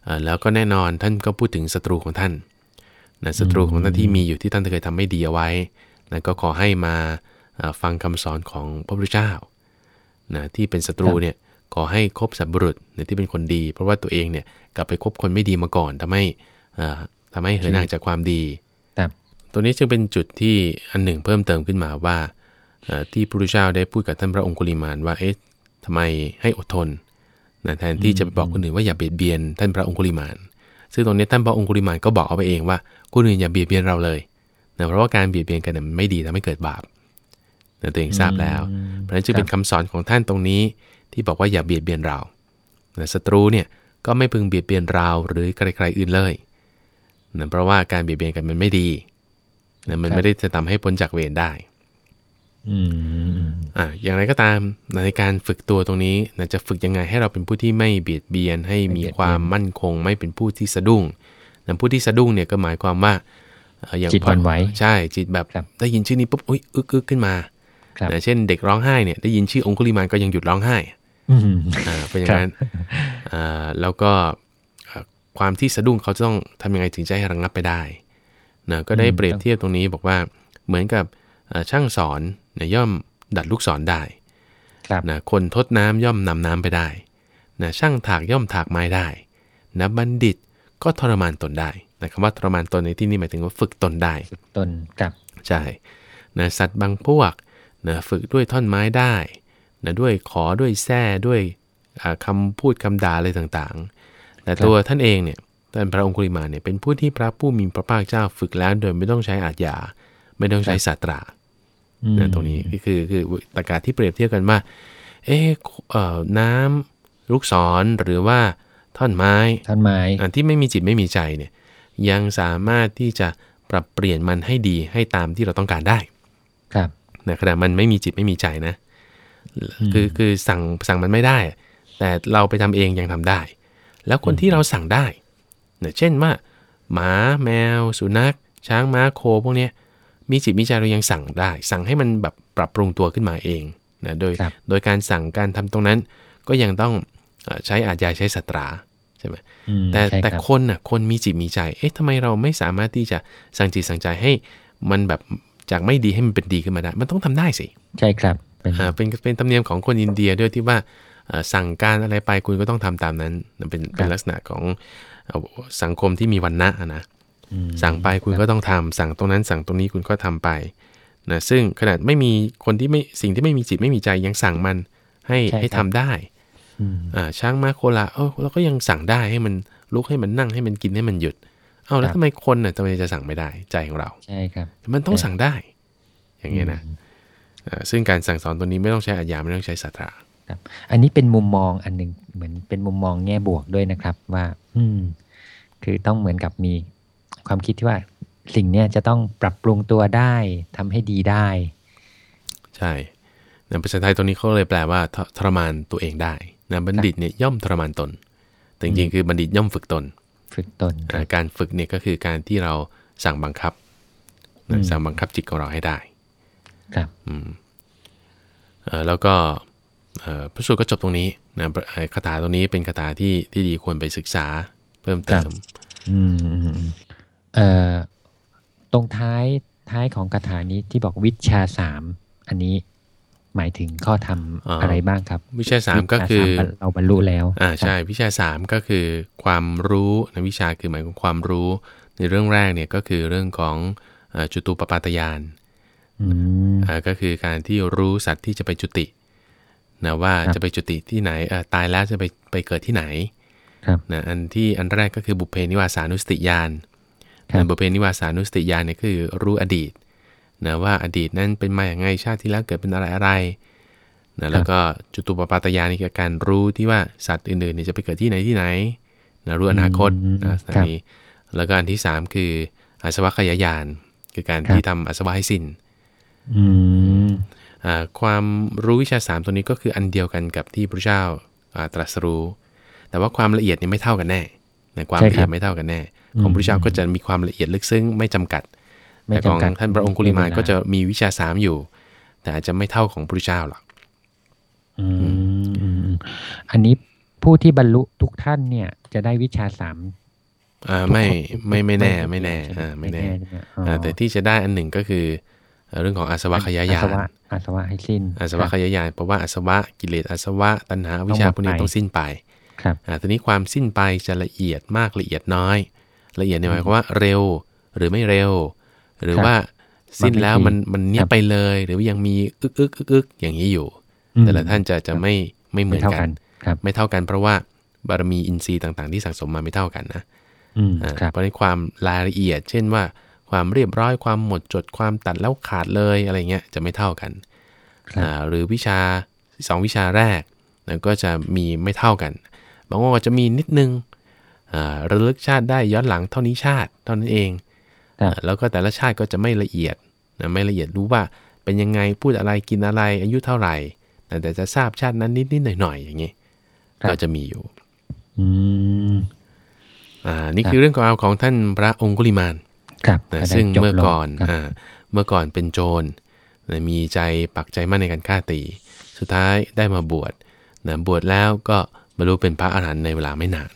อ่าแล้วก็แน่นอนท่านก็พูดถึงศัตรูของท่านนะศัตรูของท่านที่มีอยู่ที่ท่านเคยทำไม่ดีเอาไว้นะก็ขอให้มาอ่าฟังคำสอนของพระพุทธเจ้านะที่เป็นศัตรูเนี่ยขอให้คบสัตว์บุรุษเนี่ยที่เป็นคนดี เพราะว่าตัวเองเนี่ยกลับไปคบคนไม่ดีมาก่อนทำให้อ่าทำให้เหินห่างจากความดีครับ ตัวนี้จึงเป็นจุดที่อันหนึ่งเพิ่มเติมขึ้นมาว่าเอ่อที่พระพุทธเจ้าได้พูดกับท่านพระองคุลิมานว่าเอ๊ะทำไมให้อดทนนะแทนที่จะไปบอกคนอื่นว่าอย่าเบียดเบียนท่านพระองคุลิมาน ซึ่งตรงนี้ท่านพระองคุลิมานก็บอกเอาไปเองว่าคนอื่นอย่าเบียดเบียนเราเลยนะเพราะว่าการเบียดเบียนกันเนยมันไม่ดีทำให้เกิดบาปนะตัวเองทราบแล้ว เพราะฉะนั้นจึงเป็นคำสอนของท่านตรงนี้ ที่บอกว่าอย่าเบียดเบียนเรานะศัตรูเนี่ยก็ไม่พึงเบียดเบียนเราหรือใครๆอื่นเลยนะเพราะว่าการเบียดเบียนกันมันไม่ดี นะมันไม่ได้จะทำให้พ้นจากเวรได้อืมอ่าอย่างไรก็ตามในการฝึกตัวตรงนี้นะจะฝึกยังไงให้เราเป็นผู้ที่ไม่เบียดเบียน ให้มีความมั่นคง ไม่เป็นผู้ที่สะดุ้งนะผู้ที่สะดุ้งเนี่ยก็หมายความว่าเอ่ออย่างจิตหวั่นไหวใช่จิตแบบครับได้ยินชื่อนี้ปุ๊บอุ๊ยอึกอึกขึ้นมาครับนะเช่นเด็กร้องไห้เนี่ยได้ยินชื่อองคุลิมานก็ยังหยุดร้องไห้อืมอ่าเป็นอย่างนั้นอ่าแล้วก็อ่าความที่สะดุ้งเขาจะต้องทำยังไงถึงจะให้ระงับไปได้ นะก็ได้อืมเปรียบเทียบตรงนี้บอกว่าเหมือนกับอ่าช่างสอนนะย่อมดัดลูกศรได้ครับนะคนทดน้ำย่อมนำน้ำไปได้นะช่างถากย่อมถากไม้ได้นะบัณฑิตก็ทรมานตนได้นะคำว่าทรมานตนในที่นี้หมายถึงว่าฝึกตนได้ต้นครับใช่นะสัตว์บางพวกนะฝึกด้วยท่อนไม้ได้นะด้วยขอด้วยแส้ด้วยอ่าคำพูดคำด่าอะไรต่างๆ แต่ตัวท่านเองเนี่ย ท่านพระองคุลิมานเนี่ยเป็นผู้ที่พระผู้มีพระภาคเจ้าฝึกแล้วโดยไม่ต้องใช้อาจยาไม่ต้องใช้ศาสตราอืมนะตรงนี้ก็คือคือตรรกาที่เปรียบเทียบกันว่า เอ๊ะเอ่อน้ำลูกศรหรือว่าท่อนไม้ท่อนไม้อันที่ไม่มีจิตไม่มีใจเนี่ย ยังสามารถที่จะปรับเปลี่ยนมันให้ดีให้ตามที่เราต้องการได้ ครับนะขณะมันไม่มีจิตไม่มีใจนะ คือคือสั่งสั่งมันไม่ได้ แต่เราไปทำเองยังทำได้ แล้วคนที่เราสั่งได้ เนี่ยเช่นว่าหมาแมว สุนัข ช้างม้าโคพวกเนี้ยมีจิตมีใจเรายังสั่งได้ สั่งให้มันแบบปรับปรุงตัวขึ้นมาเองนะโดยครับโดยการสั่งการทำตรงนั้นก็ยังต้องเอ่อใช้อาจยาใช้สตราใช่ไหมอืมแต่ใช่แต่ครับคนน่ะคนมีจิตมีใจ เอ๊ะทำไมเราไม่สามารถที่จะสั่งจิตสั่งใจให้มันแบบจากไม่ดีให้มันเป็นดีขึ้นมาได้ มันต้องทำได้สิ ใช่ครับเป็นอ่าเป็นเป็นธรรมเนียมของคนอินเดียด้วยที่ว่าเอ่อสั่งการอะไรไปคุณก็ต้องทำตามนั้น เป็นเป็นลักษณะของเอ่อ สังคมที่มีวันณะอะนะอืมสั่งไปคุณก็ต้องทำสั่งตรงนั้นสั่งตรงนี้คุณก็ทำไปนะซึ่งขนาดไม่มีคนที่ไม่สิ่งที่ไม่มีจิตไม่มีใจยังสั่งมันให้ใช่ให้ครัทำบได้อืมอ่าช้างม้าโคลาเออเราก็ยังสั่งได้ให้มันลุกให้มันนั่งให้มันกินให้มันหยุด เอาแล้วทำไมคนน่ะทำไมจะสั่งไม่ได้ใจของเราใช่ครับ มันต้องสั่งได้ อย่างเงี้ยนะอ่าซึ่งการสั่งสอนตัวนี้ไม่ต้องใช้อาญาไม่ต้องใช้ศาสตราครับ อันนี้เป็นมุมมองอันหนึ่งเหมือนเป็นมุมมองแง่บวกด้วยนะครับ ว่า อืม คือต้องเหมือนกับมีความคิดที่ว่าสิ่งเนี้ยจะต้องปรับปรุงตัวได้ทำให้ดีได้ ใช่ในภาษาไทยตัวนี้เขาเลยแปลว่าททรมานตัวเองได้นะบัณฑิตเนี่ยย่อมทรมานตน แต่จริงๆคือบัณฑิตย่อมฝึกตน ฝึกตนคอ่ารับการฝึกเนี่ยก็คือการที่เราสั่งบังคับนะอืมสั่งบังคับจิตของเราให้ได้ ครับ อืมเอ่อแล้วก็เอ่อพระสูตรก็จบตรงนี้ นะเอ่อคาถาตรงนี้เป็นคาถาที่ที่ดีควรไปศึกษาเพิ่มเติมอืมอืมอืมเอ่อตรงท้ายท้ายของคาถานี้ที่บอกวิชาสามอันนี้หมายถึงข้อธรรมอ่าอะไรบ้างครับ วิชาสามก็คือวิชาสามเราบรรลุแล้วอ่าใช่วิชาสามก็คือความรู้นะวิชาคือหมายของความรู้ ในเรื่องแรกเนี่ยก็คือเรื่องของเอ่อจุตูปปาตยานอืมอ่าก็คือการที่รู้สัตว์ที่จะไปจุติ นะว่าครับจะไปจุติที่ไหนเอ่อตายแล้วจะไปไปเกิดที่ไหนครับนะอันที่อันแรกก็คือบุพเพนิวาสานุสติญาณครับนะบุพเพนิวาสานุสติญาณเนี่ยคือรู้อดีตนะว่าอดีตนั้นเป็นมาอย่างไงชาติที่แล้วเกิดเป็นอะไรอะไรนะแล้วก็จุตูปปาตยานนี่คือการรู้ที่ว่าสัตว์อื่นๆเนี่ยจะไปเกิดที่ไหนที่ไหนนะรู้อนาคตอืมนะครัอับนนี้แล้วก็อันที่สามคืออาสวะขยายานคือการครับที่ทำอาสวะให้สิ้นอืมอ่า ความรู้วิชาสามตัวนี้ก็คืออันเดียวกันกับที่พระเจ้าอ่าตรัสรู้ แต่ว่าความละเอียดเนี่ยไม่เท่ากันแน่ในความใช่ละครัเอียบดไม่เท่ากันแน่ ของพระเจ้าก็จะมีความละเอียดลึกซึ้งไม่จำกัดไม่แต่ของจำกัดท่านพระองคุลิมานเวลาก็จะมีวิชาสามอยู่ แต่อาจจะไม่เท่าของพระพุทธเจ้าหรอกอืมอืมอันนี้ผู้ที่บรรลุทุกท่านเนี่ย จะได้วิชาสามอ่าไม่ไม่ไม่แน่ ไม่แน่อ่าไม่แน่ใช่ไหมอ๋ออ่าแต่ที่จะได้อันหนึ่งก็คือ เอ่อเรื่องของอาสวะขยายาอาสนวะอาสวะให้สิ้น อาสวะขยายานเพราะว่าอาสวะกิเลสอาสวะตัณหาวิชาพวกนี้ต้องสิ้นไปครับอ่าทีนี้ความสิ้นไปจะละเอียดมากละเอียดน้อย ละเอียดในหมายความว่าเร็วหรือไม่เร็ว หรือว่าสิ้นแล้วมันมันเนี้ยบไปเลย หรือว่ายังมีอึกอึกอึกอึกอย่างนี้อยู่อืมแต่ละท่านจะจะไม่ไม่เหมืไม่อนเท่ากักันนครับไม่เท่ากันเพราะว่าบารมีอินทรีย์ต่าง ๆ ที่สั่งสมมาไม่เท่ากันนะอืมอ่าครับเพราะในความรายละเอียด เช่นว่า ความเรียบร้อยความหมดจดความตัดแล้วขาดเลยอะไรเงี้ยจะไม่เท่ากันครับอ่าหรือวิชาสองวิชาแรกนะก็จะมีไม่เท่ากัน บางองค์อาจจะมีนิดนึงอ่าระลึกชาติได้ย้อนหลังเท่านี้ชาติเท่านั้นเองครับอ่าแล้วก็แต่ละชาติก็จะไม่ละเอียดนะไม่ละเอียดรู้ว่าเป็นยังไงพูดอะไรกินอะไรอายุเท่าไหร่ แต่แต่จะทราบชาตินั้นนิดๆหน่อยๆอย่างนี้ครับก็จะมีอยู่ อืมอ่านี่ครับคือเรื่องของราวของท่านพระองคุลิมานครับ นะก็ได้ซึ่งจบเมื่อลงก่อนครับอ่าเมื่อก่อนเป็นโจรนะมีใจปักใจมั่นในการฆ่าตี สุดท้ายได้มาบวชนะบวชแล้วก็บรรลุเป็นพระอรหันต์ในเวลาไม่นาน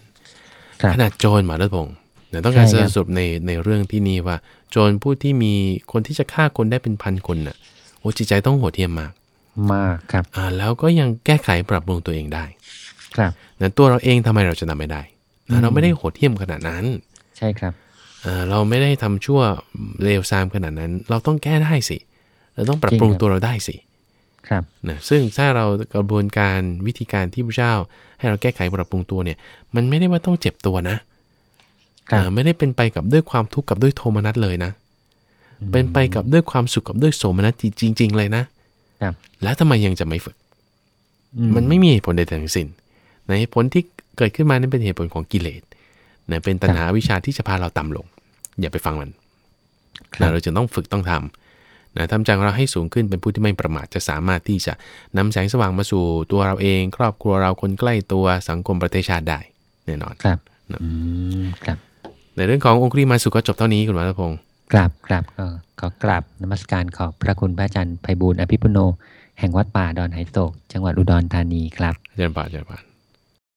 ครับขนาดโจรหมาดพงศ์นะต้องการใช่ครับสรุปในในเรื่องที่นี้ว่า โจรผู้ที่มีคนที่จะฆ่าคนได้เป็นพันคนน่ะโอ้จิตใจต้องโหดเหี้ยมมาก มากครับอ่าแล้วก็ยังแก้ไขปรับปรุงตัวเองได้ ครับนะตัวเราเองทำไมเราจะทำไม่ได้นะเราไม่ได้โหดเหี้ยมขนาดนั้น ใช่ครับ เอ่อเราไม่ได้ทำชั่วเลวทรามขนาดนั้น เราต้องแก้ได้สิ เราต้องปรับปรุงจริงครับตัวเราได้สิ ครับนะซึ่งถ้าเรากระบวนการวิธีการที่พระเจ้า ให้เราแก้ไขปรับปรุงตัวเนี่ย มันไม่ได้ว่าต้องเจ็บตัวนะครับเอ่อไม่ได้เป็นไปกับด้วยความทุกข์กับด้วยโทมนัสเลยนะ เป็นไปกับด้วยความสุขกับด้วยโสมนัสจริง ๆ เลยนะ ครับ แล้วทำไมยังจะไม่ฝึกอืมันไม่มีเหตุผลใดๆทั้งสิ้นในเหตุผลที่เกิดขึ้นมานั้นเป็นเหตุผลของกิเลสนะเป็นตัณหาวิชาที่จะพาเราต่ำลง อย่าไปฟังมันครับนะเราจะต้องฝึกต้องทำนะทำใจของเราให้สูงขึ้นเป็นผู้ที่ไม่ประมาทจะสามารถที่จะนำแสงสว่างมาสู่ตัวเราเอง ครอบครัวเราคนใกล้ตัวสังคมประเทศชาติได้แน่นอนครับนะอืมครับ ในเรื่องขององคุริมาสุก็จบเท่านี้คุณวัฒพงศ์กราบกราบก็ขอกราบนมัสการขอบพระคุณพระอาจารย์ไพบูลย์อภิปุโน แห่งวัดป่าดอนไหโศก จังหวัดอุดรธานีครับอาจารย์ปาอาจารย์ปาน